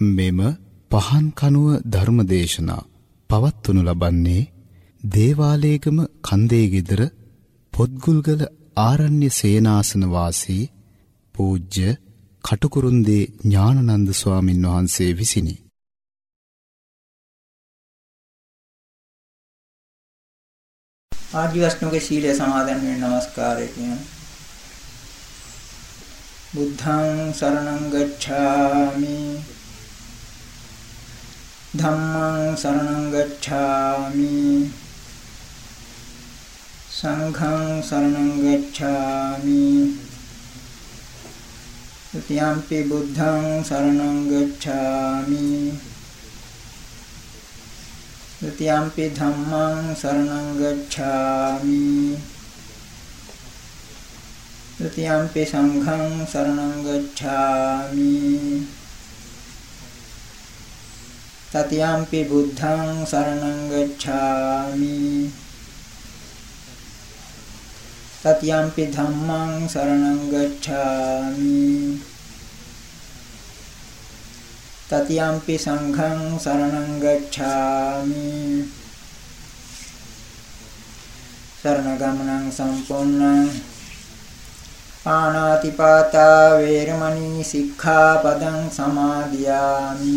මෙම පහන් කනුව ධර්මදේශනා පවත්වනු ලබන්නේ දේවාලේගම කන්දේ গিදර පොත්ගුල්ගල ආරණ්‍ය සේනාසන වාසී පූජ්‍ය කටුකුරුන්දී ඥානනන්ද ස්වාමින් වහන්සේ විසිනි. ආදි වස්නෝගේ සීලය සමාදන් වෙන নমස්කාරය කියන බුද්ධං සරණං ගච්ඡාමි ධම්මං සරණං ගච්ඡාමි। සංඝං සරණං ගච්ඡාමි। ත්‍යාම්පි බුද්ධං සරණං ගච්ඡාමි। ත්‍යාම්පි ධම්මං සරණං ගච්ඡාමි। ත්‍යාම්පි සංඝං සරණං ගච්ඡාමි। තතියම්පි බුද්ධං සරණං ගච්ඡාමි තතියම්පි ධම්මං සරණං ගච්ඡාමි තතියම්පි සංඝං සරණං ගච්ඡාමි සරණ ගමනං සම්පූර්ණං පාණාතිපාතා වේරමණී සික්ඛාපදං සමාදියාමි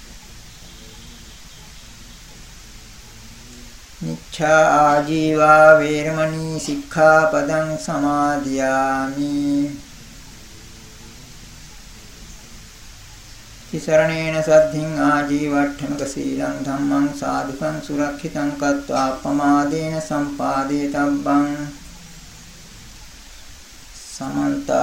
මිච්ඡා ආජීවා වේරමණී සික්ඛාපදං සමාදියාමි. තිසරණේන සද්ධින් ආජීවට්ඨමක සීලං ධම්මං සාදුකං සුරක්ෂිතං කତ୍වා අපමාදේන සම්පාදේ තබ්බං. සමන්ත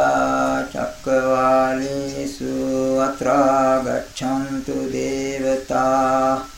චක්කවාලේසු අත්‍රා ගච්ඡන්තු දේවතා.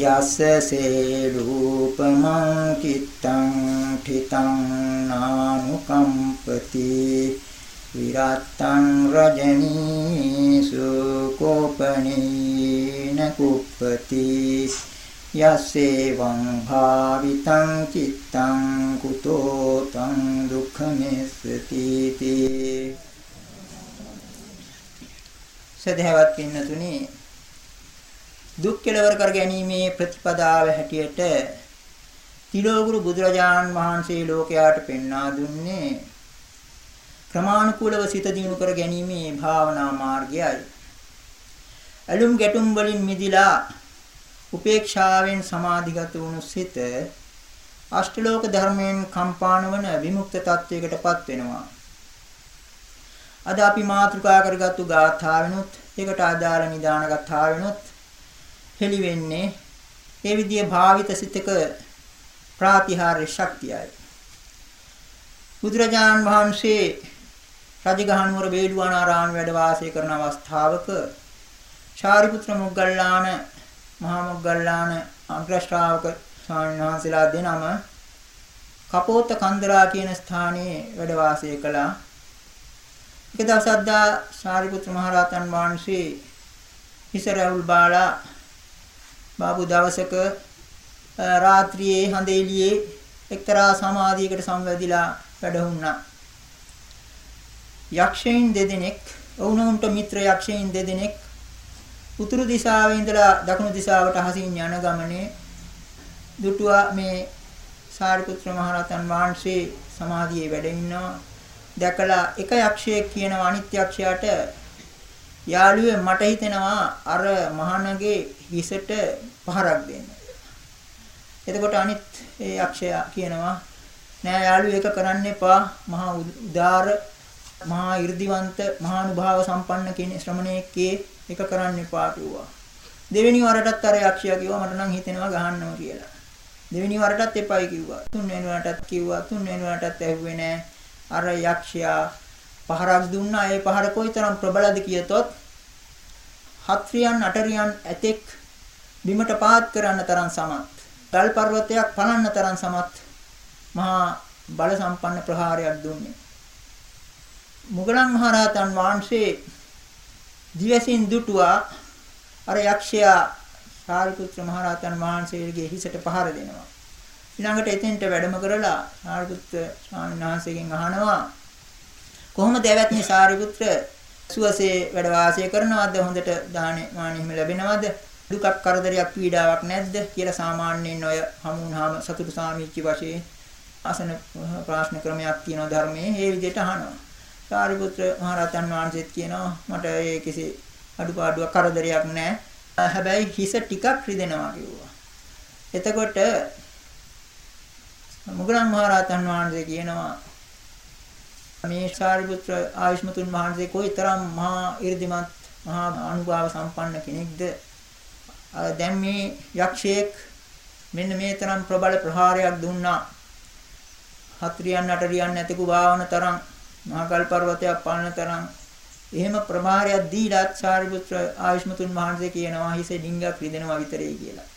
යස්සසේ රූපමං කිත්තං ठितं නානුකම්පති විරත්තං රජනීසු කෝපනීන කුප්පති යස්සේවං භාවිතං චිත්තං කුතෝ තං දුක්ඛමෙස්සති සදහවත් පින්නතුනි දුක් කෙලවර කර ගැනීමේ ප්‍රතිපදාව හැටියට තිලෝගුරු බුදුරජාණන් වහන්සේ ලෝකයාට පෙන්වා දුන්නේ ක්‍රමානුකූලව සිත දිනු කර ගැනීමේ භාවනා මාර්ගයයි. අලුම් ගැටුම් වලින් මිදිලා උපේක්ෂාවෙන් සමාධිගත වුණු සිත අෂ්ටලෝක ධර්මයෙන් කම්පාණ වන විමුක්ත තත්වයකටපත් වෙනවා. අද අපි මාතෘකා කරගත්තු ගාථාවෙනුත් ඒකට අදාළ නිදාන ගාථාවෙනුත් හෙළි වෙන්නේ ඒ විදිය භාවිත සිතක ප්‍රාතිහාර්ය ශක්තියයි. බුදුරජාන් වහන්සේ රජගහනුවර වේළුවනාරාම වැඩ වාසය කරන අවස්ථාවක ශාරිපුත්‍ර මොග්ගල්ලාන මහා මොග්ගල්ලාන අග්‍ර ශ්‍රාවක ස්වාමීන් වහන්සේලා දෙනම කපෝත කන්දරා කියන ස්ථානයේ වැඩ වාසය කළා. එක දවසක් දා ශාරිපුත්‍ර මහ රහතන් වහන්සේ හිසරවුල් බාලා බාබු දවසක රාත්‍රියේ හඳ එළියේ එක්තරා සමාධියකට සම්වැදිලා වැඩහුණා. යක්ෂයින් දෙදෙනෙක් ඔවුනොන්ට මිත්‍ර යක්ෂයින් දෙදෙනෙක් උතුරු දිශාවේ ඉඳලා දකුණු දිශාවට අහසින් යන ගමනේ දුටුවා මේ සාරිපුත්‍ර මහරහතන් වහන්සේ සමාධියේ වැඩ ඉන්නවා දැකලා එක යක්ෂයෙක් කියනවා අනිත් යක්ෂයාට යාළුවේ මට හිතෙනවා අර මහානගේ හිසට පහරක් දෙන්න. එතකොට අනිත් ඒ යක්ෂයා කියනවා නෑ යාළුවෝ ඒක කරන්න එපා මහා උදාර මහා 이르දිවන්ත මහානුභාව සම්පන්න කෙනෙක් ශ්‍රමණයෙක්ගේ ඒක කරන්න එපා කිව්වා. දෙවෙනි වරටත් අර යක්ෂයා කිව්වා මට නම් හිතෙනවා ගහන්නවා කියලා. දෙවෙනි වරටත් එපයි කිව්වා. තුන්වෙනි වරටත් කිව්වා. තුන්වෙනි වරටත් ඇහුවේ නෑ. අර යක්ෂයා පහරක් දුන්නා. ඒ පහර කොයිතරම් ප්‍රබලද කියතොත් හත්රියන් අටරියන් ඇතෙක් බිමට පාත් කරන්න තරම් සමත්. ගල් පර්වතයක් පනන්න තරම් සමත් මහා බල සම්පන්න ප්‍රහාරයක් දුන්නේ. මුගලන් මහරහතන් වහන්සේ දිවසින් දුටුවා අර යක්ෂයා සාරිපුත්‍ර මහරහතන් වහන්සේගේ හිසට පහර දෙනවා. ඊළඟට එතෙන්ට වැඩම කරලා සාරිපුත්‍ර ස්වාමීන් වහන්සේගෙන් අහනවා කොහොමද එවත්නි සාරිපුත්‍ර සුවසේ වැඩ වාසය කරනවද හොඳට දානේ මානෙ හිම ලැබෙනවද දුකක් කරදරයක් පීඩාවක් නැද්ද කියලා සාමාන්‍යයෙන් ඔය හමුුනහම සතුටු සාමිච්චි වශයෙන් අසන ප්‍රශ්න ක්‍රමයක් තියෙනවා ධර්මයේ ඒ විදිහට අහනවා සාරිපුත්‍ර මහරහතන් වහන්සේත් කියනවා මට ඒ කිසි අඩුපාඩුවක් කරදරයක් නැහැ. හැබැයි හිස ටිකක් රිදෙනවා කිව්වා. එතකොට මුගලන් මහරහතන් වහන්සේ කියනවා මේ සාරිපුත්‍ර ආයුෂ්මතුන් වහන්සේ කොයිතරම් මහා 이르දිමත් මහා අනුභව සම්පන්න කෙනෙක්ද දැන් මේ යක්ෂයෙක් මෙන්න මේ තරම් ප්‍රබල ප්‍රහාරයක් දුන්නා හත්රියන් අටරියන් නැතිකු භාවන තරම් මහගල් පර්වතයක් පලන තරම් එහෙම ප්‍රමාරයක් දීලාත් සාරිපුත්‍ර ආයුෂ්මතුන් වහන්සේ කියනවා හිසේ ඩිංගක් රිදෙනවා විතරයි කියලා.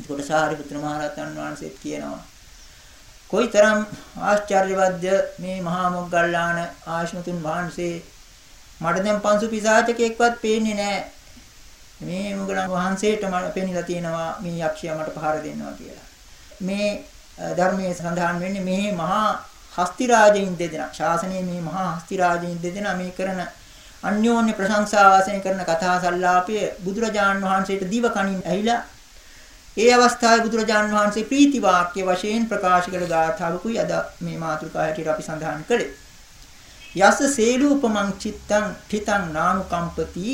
ඒකට සාරිපුත්‍ර මහරහතන් වහන්සේත් කියනවා කොයිතරම් ආශ්චර්යවත්ද මේ මහා මොග්ගල්ලාන ආයුෂ්මතුන් වහන්සේ මට දැන් පංසු පිසාචකෙක්වත් පේන්නේ නැහැ. මේ මොගලන් වහන්සේට මට පෙනිලා තියෙනවා මේ යක්ෂයා මට පහර දෙන්නවා කියලා. මේ ධර්මයේ සඳහන් වෙන්නේ මේ මහා හස්ති රාජයින් දෙදෙනා ශාසනයේ මේ මහා හස්ති රාජයින් දෙදෙනා මේ කරන අන්‍යෝන්‍ය ප්‍රශංසා වාසනය කරන කතා සංලාපය බුදුරජාන් වහන්සේට දිව කනින් ඇහිලා ඒ අවස්ථාවේ බුදුරජාන් වහන්සේ ප්‍රීති වාක්‍ය වශයෙන් ප්‍රකාශ කළ ගාථාවකුයි අද මේ මාතෘකා හැටියට අපි සඳහන් කළේ. යස සේලූපමං චිත්තංఠිතං නානුකම්පති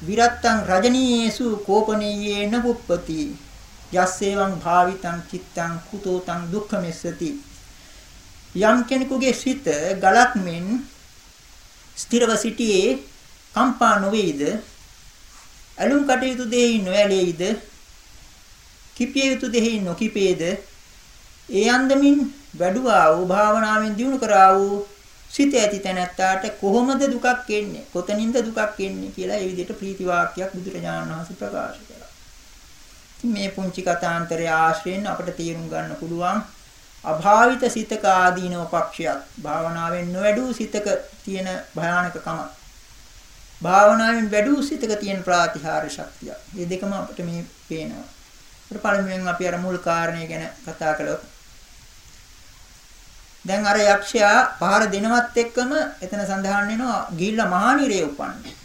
විරත්තං රජනීයේසු කෝපනීයේන පුප්පති යස්සේවං භාවිතං චිත්තං කුතෝතං දුක්ඛමෙස්සති. යම් කෙනෙකුගේ සිත ගලක් මෙන් ස්ථිරව සිටියේ කම්පා නොවේද? ඇලුම් කටයුතු දෙහි නොඇලෙයිද? කිපිය යුතු දෙහි නොකිපේද? ඒ අන්දමින් වැඩුවා වූ භාවනාවෙන් දිනු කරා වූ සිත ඇති තැනැත්තාට කොහොමද දුකක් එන්නේ කොතනින්ද දුකක් එන්නේ කියලා ඒ විදිහට ප්‍රීති වාක්‍යයක් බුදුරජාණන් වහන්සේ ප්‍රකාශ කළා. මේ පුංචි කතාන්තරය ආශ්‍රයෙන් අපට තේරුම් ගන්න පුළුවන් අභාවිත සිතක ආදීනව පක්ෂයක් භාවනාවෙන් නොවැඩූ සිතක තියෙන භයානකකම භාවනාවෙන් වැඩූ සිතක තියෙන ප්‍රාතිහාර්ය ශක්තිය. මේ දෙකම අපිට මේ පේනවා. අපිට පළමුවෙන් අපි අර මුල් කාරණේ ගැන කතා කළොත් දැන් අර යක්ෂයා පහර දෙනවත් එක්කම එතන සඳහන් වෙනවා ගිහිල්ලා මහානිරේ උපන්නේ.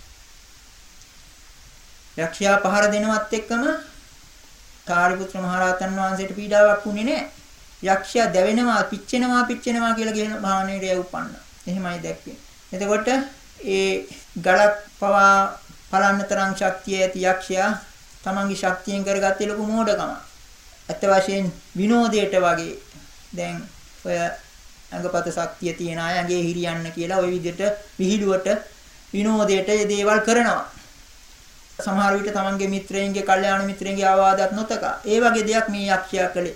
යක්ෂයා පහර දෙනවත් එක්කම කාර්යපුත්‍ර මහරහතන් වහන්සේට පීඩාවක් වුණේ නැහැ. යක්ෂයා දැවෙනවා පිච්චෙනවා පිච්චෙනවා කියලා කියන භාවනීය උපන්න. එහෙමයි දැක්කේ. එතකොට ඒ ගලක් පවා පලන්න තරම් ශක්තිය ඇති යක්ෂයා තමන්ගේ ශක්තියෙන් කරගත්තේ ලොකු මෝඩකම. ඇත්ත වශයෙන් විනෝදයට වගේ දැන් ඔය අඟපත ශක්තිය තියෙන අය ඇඟේ හිරියන්න කියලා ওই විදිහට විහිළුවට විනෝදයට මේ දේවල් කරනවා. සමහර විට තමන්ගේ මිත්‍රයන්ගේ, කල්යාණ මිත්‍රයන්ගේ ආවාදයක් නොතකා. ඒ වගේ දෙයක් මේ යක්ෂයා කළේ.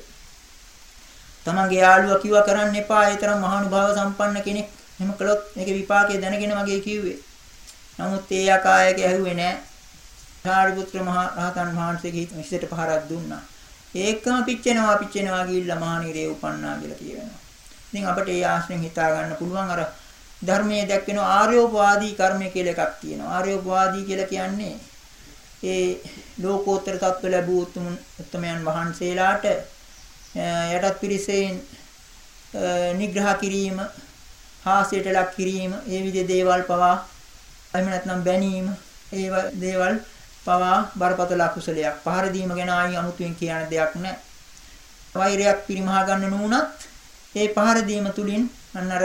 තමන්ගේ යාළුවා කිව්වා කරන්න එපා. ඒ තරම් මහානුභාව සම්පන්න කෙනෙක්. එහෙම කළොත් මේකේ විපාකය දැනගෙන වගේ කිව්වේ. නමුත් ඒ යකායක ඇහුවේ නැහැ. සාරිපුත්‍ර මහ රහතන් වහන්සේගේ හිතට පහරක් දුන්නා. ඒකම පිච්චෙනවා පිච්චෙනවා ගිහිල්ලා මහානිරේ උපන්නා කියලා කියනවා. ඉතින් අපිට ඒ ආශ්‍රයෙන් හිතා ගන්න පුළුවන් අර ධර්මයේ දැක්වෙන ආර්යෝපවාදී කර්මය කියලා එකක් තියෙනවා. ආර්යෝපවාදී කියලා කියන්නේ ඒ ලෝකෝත්තර තත්ත්ව ලැබූ උත්තමයන් වහන්සේලාට යටත් පිරිසෙන් නිග්‍රහ කිරීම, හාස්‍යයට ලක් කිරීම, ඒ විදිහේ දේවල් පවා එහෙම නැත්නම් බැනීම, ඒ දේවල් පවා බරපතල අකුසලයක්. පහර දීම ගැන ආයි අමුතුවෙන් කියන දෙයක් නැහැ. වෛරයක් පිරිමහා ගන්න නුනත් ඒ පහර දීම තුලින් අන්න අර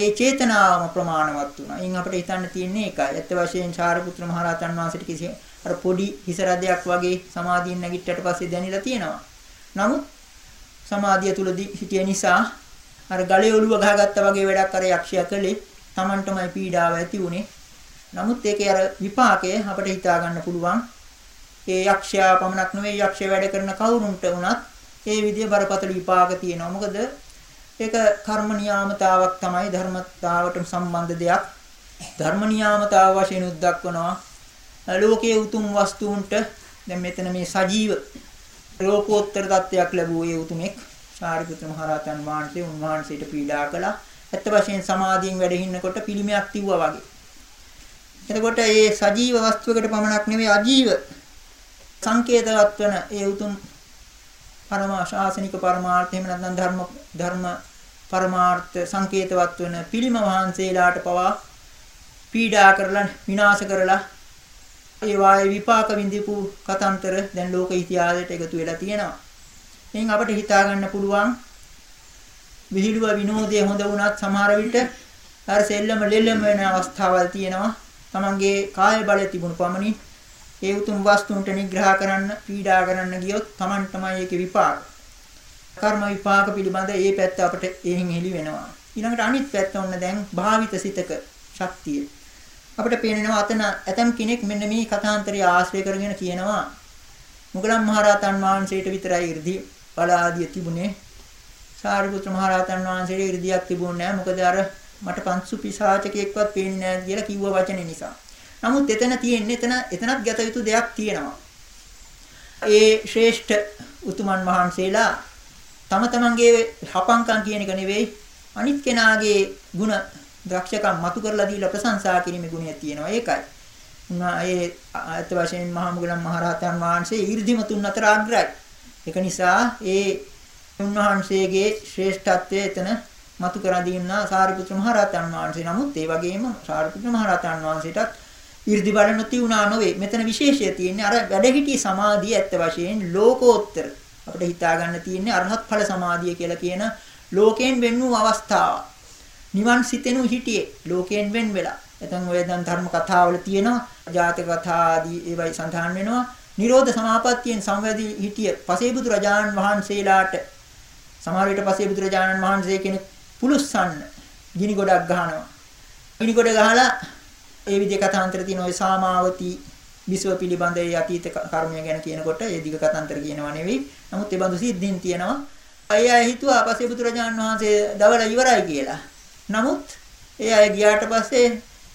ඒ චේතනාවම ප්‍රමාණවත් වුණා. ඉන් අපිට හිතන්න තියෙන්නේ ඒකයි. ඇත්ත වශයෙන් සාරිපුත්‍ර මහ රහතන් වහන්සේට කිසි අර පොඩි හිස රදයක් වගේ සමාධියෙන් නැගිට්ටට පස්සේ දැනෙලා තියෙනවා. නමුත් සමාධිය තුලදී හිටිය නිසා අර ගලේ ඔළුව ගහගත්තා වගේ වැඩක් අර යක්ෂයා කළේ Tamanටමයි පීඩාව ඇති උනේ. නමුත් ඒකේ අර විපාකය අපිට හිතා ගන්න පුළුවන්. ඒ යක්ෂයා පමණක් නෙවෙයි යක්ෂය වැඩ කරන කවුරුන්ට වුණත් ඒ විදිය බරපතල විපාක තියෙනවා. මොකද ඒක කර්ම නියාමතාවක් තමයි ධර්මතාවට සම්බන්ධ දෙයක්. ධර්ම නියාමතාව වශයෙන් උද්දක්වනවා. ලෝකයේ උතුම් වස්තුන්ට දැන් මෙතන මේ සජීව ලෝකෝත්තර තත්වයක් ලැබුව ඒ උතුමෙක් සාරිපුත්‍ර මහ රහතන් වහන්සේ උන්වහන්සේට පීඩා කළා. ඇත්ත වශයෙන් සමාධියෙන් වැඩ හින්නකොට පිළිමයක් තිබ්වා වගේ. එතකොට මේ සජීව වස්තුවකට පමණක් නෙවෙයි අජීව සංකේතවත් වන ඒ උතුම් පරම ශාසනික පරමාර්ථ එහෙම නැත්නම් ධර්ම ධර්ම පරමාර්ථ සංකේතවත් වන පිළිම වහන්සේලාට පවා පීඩා කරලා විනාශ කරලා ඒ වායේ විපාක විඳපු කතන්තර දැන් ලෝක ඉතිහාසයට එකතු වෙලා තියෙනවා. එහෙන් අපිට හිතා ගන්න පුළුවන් විහිළුව විනෝදයේ හොඳ වුණත් සමහර විට අර සෙල්ලම ලෙල්ලම වෙන අවස්ථාවල් තියෙනවා. තමන්ගේ කාය බලය තිබුණු පමණින් ඒ උතුම් වස්තුන්ට නිග්‍රහ කරන්න, පීඩා කරන්න ගියොත් තමන් තමයි ඒකේ විපාක. කර්ම විපාක පිළිබඳ ඒ පැත්ත අපට එහෙන් හෙලි වෙනවා. ඊළඟට අනිත් පැත්ත ඔන්න දැන් භාවිත සිතක ශක්තිය. අපිට පේනවා අතන ඇතම් කෙනෙක් මෙන්න මේ කථාන්තරය ආශ්‍රය කරගෙන කියනවා මුගලන් මහරහතන් වහන්සේට විතරයි 이르දී බලාදිය තිබුණේ. සාරිපුත්‍ර මහරහතන් වහන්සේට 이르දියක් තිබුණේ නැහැ. මොකද අර මට පන්සු පිසාචකෙක්වත් පේන්නේ නැහැ කියලා කිව්ව වචනේ නිසා. නමුත් එතන තියෙන්නේ එතන එතනත් ගත යුතු දෙයක් තියෙනවා. ඒ ශ්‍රේෂ්ඨ උතුමන් වහන්සේලා තම තමන්ගේ හපංකම් කියන එක නෙවෙයි අනිත් කෙනාගේ ಗುಣ දක්ෂකම් මතු කරලා දීලා ප්‍රශංසා කිරීමේ ගුණය තියෙනවා ඒකයි. උනා ඒ අත වශයෙන් මහා මුගලන් මහරහතන් වහන්සේ ඊර්ධිමතුන් අතර අග්‍රයි. ඒක නිසා ඒ උන්වහන්සේගේ ශ්‍රේෂ්ඨත්වය එතන මතු කර දීන්නා සාරිපුත්‍ර මහරහතන් වහන්සේ. නමුත් ඒ වගේම සාරිපුත්‍ර මහරහතන් වහන්සේටත් ඊර්ධි බල නොති වුණා නොවේ. මෙතන විශේෂය තියෙන්නේ අර වැඩ සිටි සමාධිය ඇත්ත වශයෙන් ලෝකෝත්තර අපිට හිතා ගන්න තියෙන්නේ අරහත් ඵල සමාධිය කියලා කියන ලෝකයෙන් වෙන් වූ අවස්ථාව. නිවන් සිතෙනු හිටියේ ලෝකයෙන් වෙන් වෙලා. එතෙන් ඔය දැන් ධර්ම කතාවල තියෙනවා ජාතක කතා ආදී ඒවයි සඳහන් වෙනවා. නිරෝධ සමාපත්තියෙන් සංවැදී හිටිය පසේබුදු රජාණන් වහන්සේලාට සමහර විට පසේබුදු රජාණන් වහන්සේ කෙනෙක් පුලුස්සන්න ගිනි ගොඩක් ගහනවා. ගිනි ගොඩ ගහලා ඒ විදිහ කතාන්තර තියෙන ওই සාමාවති විශ්ව පිළිබඳ ඒ අතීත කර්මය ගැන කියනකොට ඒ දිග කතාන්තර කියනවා නෙවෙයි. නමුත් ඒ බඳු සිද්ධීන් තියෙනවා. අය අය හිතුවා පස්සේ බුදුරජාණන් වහන්සේ දවල ඉවරයි කියලා. නමුත් ඒ අය ගියාට පස්සේ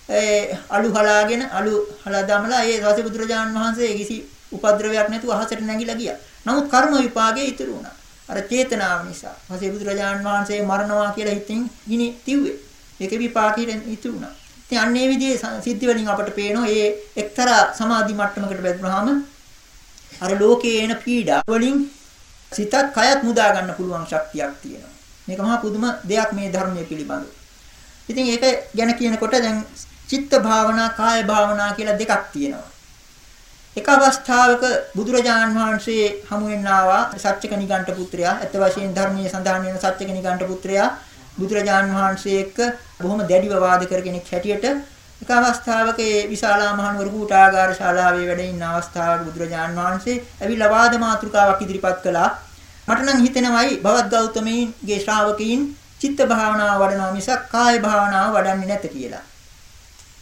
ඒ අලු හලාගෙන අලු හලා දමලා ඒ පස්සේ බුදුරජාණන් වහන්සේ කිසි උපද්‍රවයක් නැතුව අහසට නැගිලා ගියා. නමුත් කර්ම විපාකයේ ඉතුරු වුණා. අර චේතනාව නිසා. පස්සේ බුදුරජාණන් වහන්සේ මරණවා කියලා හිතින් ගිනි තිව්වේ. ඒකේ විපාකයෙන් ඉතුරු වුණා. ඉතින් අන්න ඒ විදිහේ සිද්ධි වලින් අපට පේනවා මේ එක්තරා සමාධි මට්ටමකට වැදුනහම අර ලෝකයේ එන පීඩා වලින් සිතත් කයත් මුදා ගන්න පුළුවන් ශක්තියක් තියෙනවා. මේක මහා පුදුම දෙයක් මේ ධර්මයේ පිළිබඳව. ඉතින් ඒක ගැන කියනකොට දැන් චිත්ත භාවනා, කාය භාවනා කියලා දෙකක් තියෙනවා. එක අවස්ථාවක බුදුරජාණන් වහන්සේ හමු වෙන්න ආවා සත්‍යක නිගණ්ඨ පුත්‍රයා. අත වශයෙන් ධර්මයේ සඳහන් වෙන සත්‍යක නිගණ්ඨ පුත්‍රයා බුදුරජාණන් වහන්සේ එක්ක බොහොම දැඩිව වාද කරගෙන හැටියට එක අවස්ථාවක ඒ විශාලා මහනුවර කූටාගාර ශාලාවේ වැඩ ඉන්න අවස්ථාවක බුදුරජාණන් වහන්සේ ඇවිල්ලා වාද මාතෘකාවක් ඉදිරිපත් කළා. මට නම් හිතෙනවයි භවත් ගෞතමීන්ගේ ශ්‍රාවකීන් චිත්ත භාවනාව වඩනවා මිසක් කාය භාවනාව වඩන්නේ නැත කියලා.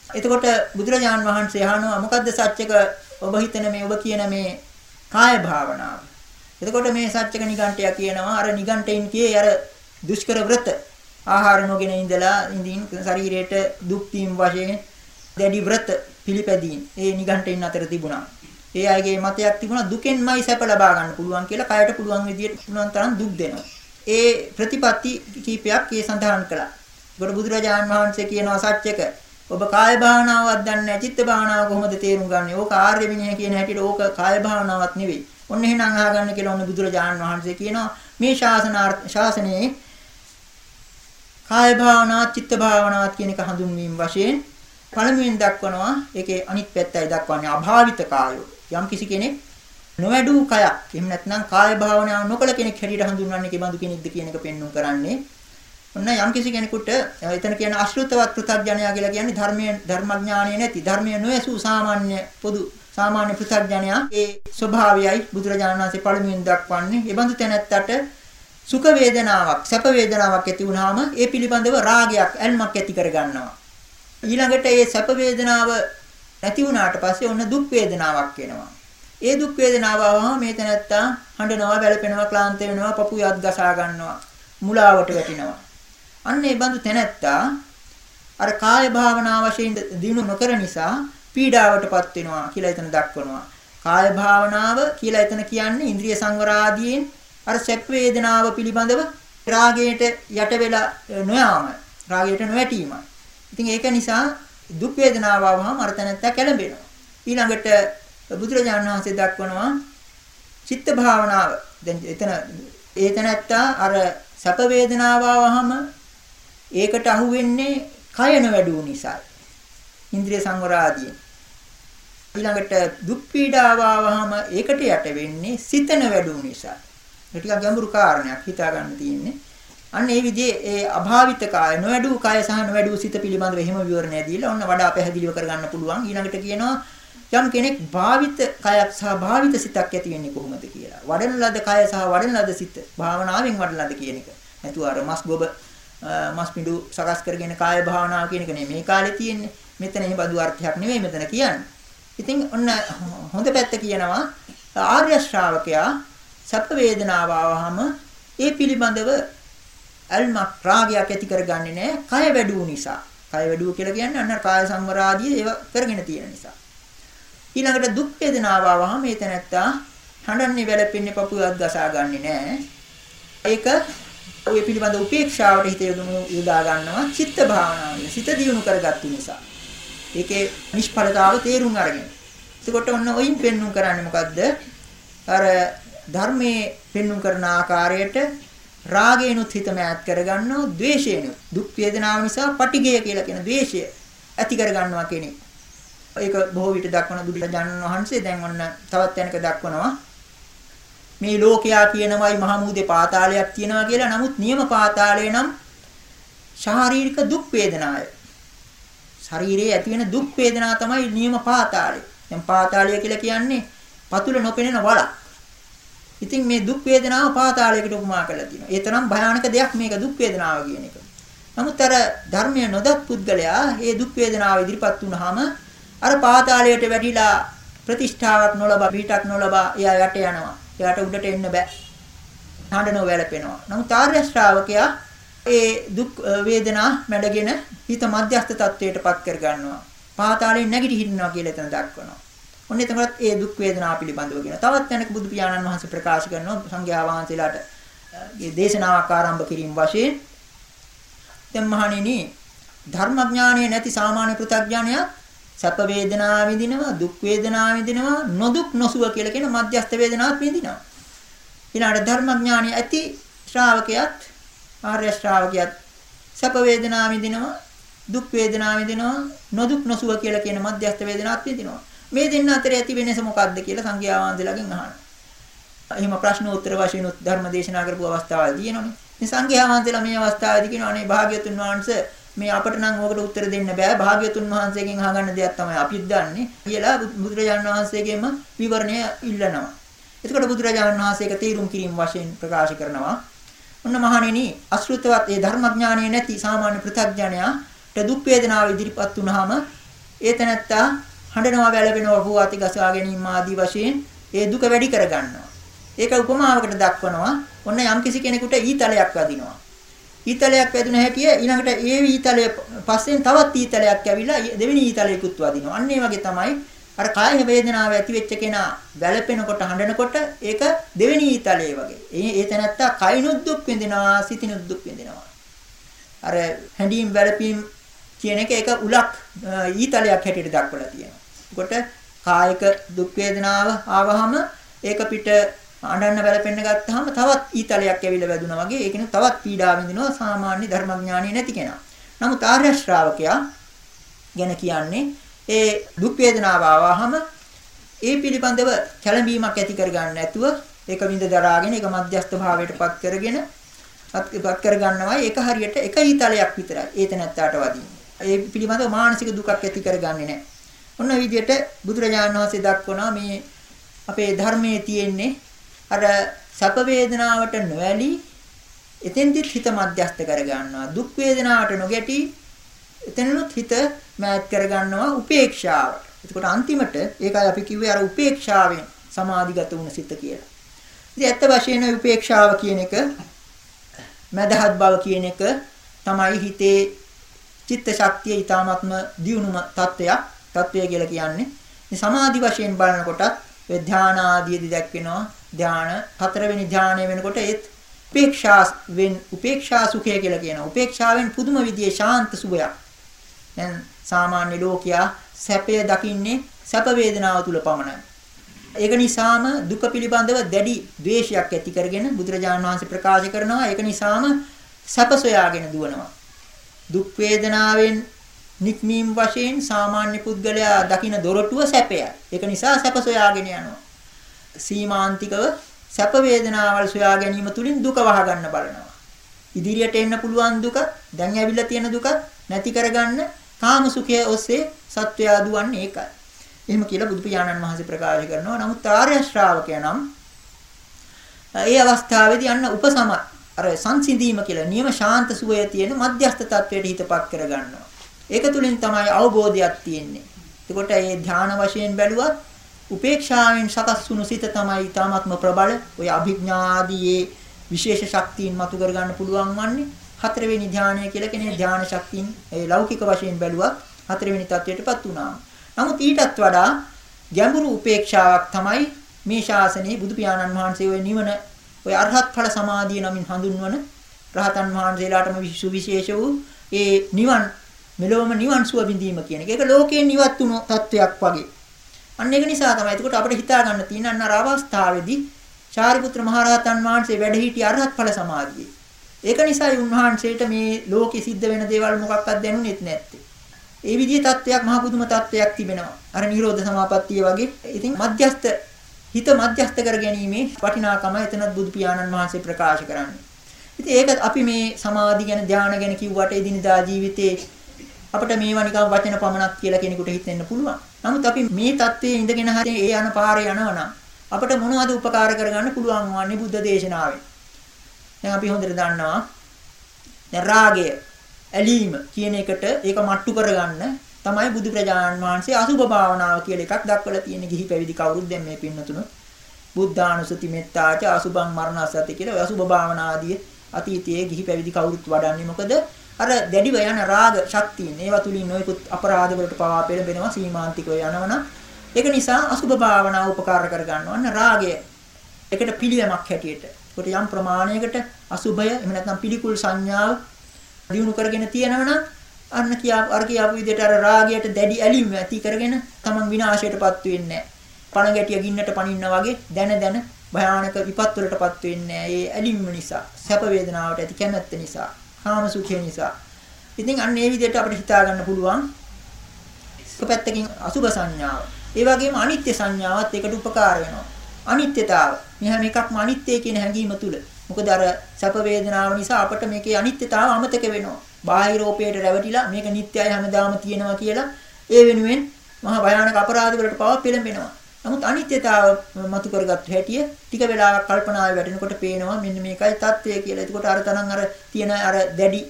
එතකොට බුදුරජාණන් වහන්සේ අහනවා මොකද්ද සත්‍යක ඔබ හිතන මේ ඔබ කියන මේ කාය භාවනාව. එතකොට මේ සත්‍යක නිගණ්ඨය කියනවා අර නිගණ්ඨයින් කියේ අර දුෂ්කර වෘත ආහාර නොගෙන ඉඳලා ඉඳින් ශරීරයට දුක් වීම වශයෙන් දැඩි ව්‍රත පිළිපැදීන් ඒ නිගණ්ඨයින් අතර තිබුණා. ඒ අයගේ මතයක් තිබුණා දුකෙන්මයි සැප ලබා ගන්න පුළුවන් කියලා කයට පුළුවන් විදියට පුළුවන් තරම් දුක් දෙනවා. ඒ ප්‍රතිපatti කීපයක් ඒ සඳහන් කළා. ඒකට බුදුරජාණන් වහන්සේ කියනවා සත්‍යක ඔබ කාය භාවනාවක් දන්නේ නැහැ චිත්ත භාවනාව කොහොමද තේරුම් ගන්නේ? ඕක ආර්ය විනය කියන හැටියට ඕක කාය භාවනාවක් නෙවෙයි. ඔන්න එහෙනම් අහගන්න කියලා ඔන්න බුදුරජාණන් වහන්සේ කියනවා මේ ශාසනාර්ථ ශාසනයේ කාය භාවනාවත් චිත්ත භාවනාවත් කියන එක හඳුන්වීම වශයෙන් පළමුවෙන් දක්වනවා ඒකේ අනිත් පැත්තයි දක්වන්නේ අභාවිත කායෝ. යම් කිසි කෙනෙක් නොවැඩූ කයක් එහෙම නැත්නම් කාය භාවනාව නොකළ කෙනෙක් හැටියට හඳුන්වන්නේ කෙබඳු කෙනෙක්ද කියන එක පෙන්වුම් කරන්නේ. ඔන්න යම් කිසි කෙනෙකුට එතන කියන අශෘතවත් පෘථග්ජනයා කියලා කියන්නේ ධර්මයේ ධර්මඥානය නැති ධර්මයේ නොයසු සාමාන්‍ය පොදු සාමාන්‍ය පෘථග්ජනයා ඒ ස්වභාවයයි බුදුරජාණන් වහන්සේ පළමුවෙන් දක්වන්නේ. ඒ බඳු තැනැත්තට සුඛ වේදනාවක් සැප වේදනාවක් ඇති වුනහම ඒ පිළිබඳව රාගයක් ඇල්මක් ඇති කර ගන්නවා. ඊළඟට ඒ සැප වේදනාව නැති වුණාට පස්සේ ඔන්න දුක් වේදනාවක් එනවා. ඒ දුක් වේදනාව ආවම මේ තැනැත්තා හඬනවා, වැළපෙනවා, ක්ලාන්ත වෙනවා, පපු යත් ගසා ගන්නවා, මුලාවට වැටෙනවා. අන්න ඒ බඳු තැනැත්තා අර කාය භාවනා වශයෙන් දිනු නොකර නිසා පීඩාවටපත් වෙනවා කියලා එතන දක්වනවා. කාය භාවනාව කියලා එතන කියන්නේ ඉන්ද්‍රිය සංවර ආදීන් අර සැප වේදනාව පිළිබඳව රාගයට යට වෙලා නොයාම රාගයට නොවැටීමයි. ඉතින් ඒක නිසා දුක් වේදනාව ආවම අර තැනත්තා කැළඹෙනවා. ඊළඟට බුදුරජාණන් වහන්සේ දක්වනවා චිත්ත භාවනාව. දැන් එතන ඒ තැනත්තා අර සැප වේදනාව ආවම ඒකට අහු වෙන්නේ කය නොවැඩුව නිසායි. ඉන්ද්‍රිය සංවර ආදී. ඊළඟට දුක් පීඩාව ආවම ඒකට යට වෙන්නේ සිතන වැඩුව නිසා. ඒක ටිකක් ගැඹුරු කාරණයක් හිතා ගන්න තියෙන්නේ. අන්න ඒ විදිහේ ඒ අභාවිත කාය නොවැඩු කාය සහ නොවැඩු සිත පිළිබඳව එහෙම විවරණය දීලා ඔන්න වඩා පැහැදිලිව කරගන්න පුළුවන්. ඊළඟට කියනවා යම් කෙනෙක් භාවිත කයක් සහ භාවිත සිතක් ඇති වෙන්නේ කොහොමද කියලා. වඩන ලද කය සහ වඩන ලද සිත භාවනාවෙන් වඩන ලද කියන එක. නැතුව අර මස් ගොබ මස් පිඬු සකස් කරගෙන කාය භාවනාව කියන එක නෙමෙයි මේ කාලේ තියෙන්නේ. මෙතන එහෙම බදු අර්ථයක් නෙමෙයි මෙතන කියන්නේ. ඉතින් ඔන්න හොඳ පැත්ත කියනවා ආර්ය ශ්‍රාවකයා සැප වේදනාව ආවහම ඒ පිළිබඳව අල්මක් රාගයක් ඇති කරගන්නේ නැහැ කය වැඩුව නිසා. කය වැඩුව කියලා කියන්නේ අන්න කාය සංවරාදී ඒව කරගෙන තියෙන නිසා. ඊළඟට දුක් වේදනාව ආවහම මේ තැනත්තා හඬන්නේ වැළපෙන්නේ පපුවක් ගසා ගන්නෙ නැහැ. ඒක ඔය පිළිබඳ උපේක්ෂාවට හිත යොමු යොදා ගන්නවා චිත්ත භාවනාවෙන්. සිත දියුණු කරගත්තු නිසා. ඒකේ නිෂ්ඵලතාව තේරුම් අරගෙන. එතකොට ඔන්න ඔයින් පෙන්눔 කරන්නේ මොකද්ද? අර ධර්මයේ පෙන්눔 කරන ආකාරයට රාගේනුත් හිත මෑත් කරගන්නවා, ද්වේෂේනුත් දුක් වේදනාව නිසා පටිගය කියලා කියන ද්වේෂය ඇති කරගන්නවා කෙනෙක්. ඒක බොහෝ විට දක්වන බුදුරජාණන් වහන්සේ දැන් ඔන්න තවත් තැනක දක්වනවා. මේ ලෝකයා කියනවායි මහමුදේ පාතාලයක් තියෙනවා කියලා. නමුත් නියම පාතාලය නම් ශාරීරික දුක් වේදනාය. ශරීරයේ ඇති වෙන දුක් වේදනා තමයි නියම පාතාලය. දැන් පාතාලය කියලා කියන්නේ පතුල නොපෙනෙන වලක්. ඉතින් මේ දුක් වේදනාව පාතාලයකට උපමා කරලා තියෙනවා. ඒ තරම් භයානක දෙයක් මේක දුක් වේදනාව කියන එක. නමුත් අර ධර්මය නොදත් පුද්ගලයා මේ දුක් වේදනාව ඉදිරිපත් වුනහම අර පාතාලයට වැටිලා ප්‍රතිෂ්ඨාවක් නොලබා පිටක් නොලබා එයා යට යනවා. එයාට උඩට එන්න බෑ. හඬනෝ වැළපෙනවා. නමුත් ආර්ය ශ්‍රාවකයා ඒ දුක් වේදනා මැඩගෙන හිත මධ්‍යස්ථ තත්වයටපත් කර ගන්නවා. පාතාලයෙන් නැගිටි හිටිනවා කියලා එතන දක්වනවා. ඔන්න එතකොට ඒ දුක් වේදනා පිළිබඳව කියන. තවත් තැනක බුදු පියාණන් වහන්සේ ප්‍රකාශ කරනවා සංඝයා වහන්සේලාට මේ දේශනාවක් ආරම්භ කිරීම වශයෙන් දැන් මහණෙනි ධර්මඥානය නැති සාමාන්‍ය පෘථග්ජනයා සැප වේදනා විඳිනවා දුක් වේදනා විඳිනවා නොදුක් නොසුව කියලා කියන මධ්‍යස්ථ වේදනාවක් විඳිනවා ඊළඟට ධර්මඥානය ඇති ශ්‍රාවකයාත් ආර්ය ශ්‍රාවකයාත් සැප වේදනා විඳිනවා දුක් වේදනා විඳිනවා නොදුක් නොසුව කියලා කියන මධ්‍යස්ථ වේදනාවක් විඳිනවා මේ දෙන්න අතර ඇති වෙනස මොකක්ද කියලා සංඝයා වහන්සේලාගෙන් අහනවා. එහෙම ප්‍රශ්න උත්තර වශයෙන් ධර්ම දේශනා කරපු අවස්ථාවල් තියෙනවනේ. මේ සංඝයා වහන්සේලා මේ අවස්ථාවේදී කියනවා අනේ භාග්‍යතුන් වහන්සේ මේ අපිට නම් ඕකට උත්තර දෙන්න බෑ භාග්‍යතුන් වහන්සේගෙන් අහගන්න දෙයක් තමයි අපිත් දන්නේ කියලා බුදුරජාණන් වහන්සේගෙම විවරණය ඉල්ලනවා. එතකොට බුදුරජාණන් වහන්සේ ඒක තීරුම් කිරීම වශයෙන් ප්‍රකාශ කරනවා. ඔන්න මහණෙනි අශෘතවත් ඒ ධර්මඥානය නැති සාමාන්‍ය පෘථග්ජනයාට දුක් වේදනාව ඉදිරිපත් වුනහම ඒ තැනැත්තා හඬනවා වැළපෙනවා හුවාති ගසා ගැනීම ආදී වශයෙන් ඒ දුක වැඩි කරගන්නවා. ඒක උපමාවකට දක්වනවා. ඔන්න යම්කිසි කෙනෙකුට ඊතලයක් වදිනවා. ඊතලයක් වැදුන හැටිය ඊළඟට ඒ ඊතලයේ පස්සෙන් තවත් ඊතලයක් ඇවිල්ලා දෙවෙනි ඊතලයකුත් වදිනවා. අන්න ඒ වගේ තමයි අර කාය වේදනාව ඇති වෙච්ච කෙනා වැළපෙනකොට හඬනකොට ඒක දෙවෙනි ඊතලයේ වගේ. ඒ ඒ තැනත්තා කයිනුත් දුක් විඳිනවා, සිතිනුත් දුක් විඳිනවා. අර හැඬීම් වැළපීම් කියන එක ඒක උලක් ඊතලයක් හැටියට දක්වලා තියෙනවා. ඒකට කායික දුක් වේදනාව ආවහම ඒක පිට අඬන්න වැළපෙන්න ගත්තාම තවත් ඊතලයක් ඇවිල්ලා වැදුනා වගේ ඒකිනු තවත් පීඩා විඳිනවා සාමාන්‍ය ධර්මඥානිය නැති කෙනා. නමුත් ආර්ය ශ්‍රාවකයා ගැන කියන්නේ ඒ දුක් වේදනාව ආවහම ඒ පිළිබඳව කැළඹීමක් ඇති කරගන්න නැතුව ඒක විඳ දරාගෙන ඒක මධ්‍යස්ථ භාවයටපත් කරගෙන පත් කරගන්නවා ඒක හරියට එක ඊතලයක් විතරයි ඒත නැත්තාට වදින්නේ. ඒ පිළිබඳව මානසික දුකක් ඇති කරගන්නේ නැහැ. ඔන්න විදිහට බුදුරජාණන් වහන්සේ දක්වනවා මේ අපේ ධර්මයේ තියෙන්නේ අර සැප වේදනාවට නොඇලී එතෙන්දිත් හිත මධ්‍යස්ත කරගන්නවා. දුක් වේදනාවට නොගැටි එතනනොත් හිත මෑත් කරගන්නවා උපේක්ෂාවට. එතකොට අන්තිමට ඒකයි අපි කිව්වේ අර උපේක්ෂාවෙන් සමාධිගත වුණ සිත කියලා. ඉතින් ඇත්ත වශයෙන්ම උපේක්ෂාව කියන එක මදහත් බව කියන එක තමයි හිතේ චිත්ත ශක්තිය ඊ타ත්ම දියුණුම තත්වයක්. තත්වය කියලා කියන්නේ. මේ සමාධි වශයෙන් බලනකොටත් ඒ ධාන ආදීදී දැක්වෙනවා. ධාන හතරවෙනි ධානය වෙනකොට ඒත් උපේක්ෂා වෙන් උපේක්ෂා සුඛය කියලා කියනවා. උපේක්ෂාවෙන් පුදුම විදියේ ශාන්ත සුවයක්. දැන් සාමාන්‍ය ලෝකයා සැපය දකින්නේ සැප වේදනාව තුල පමණයි. ඒක නිසාම දුක පිළිබඳව දැඩි ද්වේෂයක් ඇති කරගෙන බුදුරජාණන් වහන්සේ ප්‍රකාශ කරනවා ඒක නිසාම සැප සොයාගෙන දුවනවා. දුක් වේදනාවෙන් නික්මීම් වශයෙන් සාමාන්‍ය පුද්ගලයා දකින දොරටුව සැපයයි. ඒක නිසා සැප සොයාගෙන යනවා. සීමාන්තිකව සැප වේදනාවල් සොයා ගැනීම තුලින් දුක වහගන්න බලනවා. ඉදිරියට එන්න පුළුවන් දුක, දැන් ඇවිල්ලා තියෙන දුක නැති කරගන්න කාම සුඛය ඔස්සේ සත්වයා දුවන්නේ ඒකයි. එහෙම කියලා බුදු පියාණන් වහන්සේ ප්‍රකාශ කරනවා. නමුත් ආර්ය ශ්‍රාවකයා නම් ඒ අවස්ථාවේදී අන්න උපසම අර සංසිඳීම කියලා නියම ශාන්ත සුවය තියෙන මධ්‍යස්ථ තත්වයට හිතපත් කරගන්නවා. ඒක තුලින් තමයි අවබෝධයක් තියෙන්නේ. එතකොට මේ ධානා වශයෙන් බැලුවත් උපේක්ෂාවෙන් සකස් වුණු සිත තමයි ඊ타ත්ම ප්‍රබල. ඔය අභිඥා ආදී විශේෂ ශක්තියින් මතු කරගන්න පුළුවන් වන්නේ. හතරවෙනි ධානය කියලා කියන්නේ ධාන ශක්තියින් ඒ ලෞකික වශයෙන් බැලුවත් හතරවෙනි තත්වයටපත් වුණා. නමුත් ඊටත් වඩා ගැඹුරු උපේක්ෂාවක් තමයි මේ ශාසනයේ බුදු පියාණන් වහන්සේ ඔය නිවන ඔය අරහත් ඵල සමාධිය නමින් හඳුන්වන රහතන් වහන්සේලාටම විශේෂ වූ ඒ නිවන් මෙලොවම නිවන් සුව විඳීම කියන එක. ඒක ලෝකයෙන් නිවත් වුණු තත්වයක් වගේ. අන්න ඒක නිසා තමයි. එතකොට අපිට හිතා ගන්න තියෙන අන්න අර අවස්ථාවේදී චාරිපුත්‍ර මහරහතන් වහන්සේ වැඩ සිටි අරහත් ඵල සමාධියේ. ඒක නිසායි උන්වහන්සේට මේ ලෝකෙ සිද්ධ වෙන දේවල් මොකක්වත් දැනුනේත් නැත්තේ. ඒ විදිහේ තත්වයක් මහ පුදුම තත්වයක් තිබෙනවා. අර නිරෝධ සමාපත්තිය වගේ. ඉතින් මධ්‍යස්ත හිත මධ්‍යස්ත කර ගැනීමේ වටිනාකම එතනත් බුදු පියාණන් වහන්සේ ප්‍රකාශ කරන්නේ. ඉතින් ඒක අපි මේ සමාධි ගැන ධානය ගැන කිව්වට එදිනදා ජීවිතේ අපිට මේවා නිකන් වචන පමණක් කියලා කෙනෙකුට හිතෙන්න පුළුවන්. නමුත් අපි මේ தත්ත්වයේ ඉඳගෙන හරි ඒ යන පාරේ යනවා අපිට මොනවද උපකාර කරගන්න පුළුවන් වන්නේ බුද්ධ දේශනාවෙන්. දැන් අපි හොඳට දන්නවා දැන් රාගය ඇලීම කියන එකට ඒක මට්ටු කරගන්න තමයි බුදු ප්‍රජාණන් වහන්සේ අසුභ භාවනාව කියලා එකක් දක්වලා තියෙන ගිහි පැවිදි කවුරුත් දැන් මේ පින්නතුන බුද්ධානුසති මෙත්තාච අසුභං මරණසති කියලා අසුභ භාවනාදී අතීතයේ ගිහි පැවිදි කවුරුත් වඩන්නේ මොකද අර දැඩිව යන රාග ශක්තියින් ඒවා තුලින් නොයෙකුත් අපරාධ වලට පවා පෙළඹෙනවා සීමාන්තිකව යනවනම් ඒක නිසා අසුභ භාවනාව උපකාර කර ගන්නවා. අන්න රාගය එකට පිළියමක් හැටියට. ඒකට යම් ප්‍රමාණයකට අසුභය එහෙම නැත්නම් පිළිකුල් සංඥාව දිනු කරගෙන තියෙනවනම් අන්න කියා අර කියාපු විදිහට අර රාගයට දැඩි ඇලීම ඇති කරගෙන තමන් විනාශයටපත් වෙන්නේ නැහැ. පණ ගැටිය ගින්නට පනින්න වගේ දැන දැන භයානක විපත් වලටපත් වෙන්නේ නැහැ. ඒ ඇලීම නිසා, සැප වේදනාවට ඇති කැමැත්ත නිසා. කාම සුඛය නිසා. ඉතින් අන්න ඒ විදිහට අපිට හිතා ගන්න පුළුවන් එක පැත්තකින් අසුභ සංඥාව. ඒ වගේම අනිත්‍ය සංඥාවත් ඒකට උපකාර වෙනවා. අනිත්‍යතාව. මේ හැම එකක්ම අනිත්‍ය කියන හැඟීම තුල. මොකද අර සැප වේදනාව නිසා අපට මේකේ අනිත්‍යතාව අමතක වෙනවා. බාහිර රූපයට රැවටිලා මේක නිට්ටයයි හැමදාම තියෙනවා කියලා ඒ වෙනුවෙන් මහා භයානක අපරාධ වලට පව පෙළඹෙනවා. නමුත් අනිත්‍යතාව මතු කරගත් හැටිය ටික වෙලාවක් කල්පනාවේ වැටෙනකොට පේනවා මෙන්න මේකයි தත්වය කියලා. එතකොට අර තරම් අර තියෙන අර දැඩි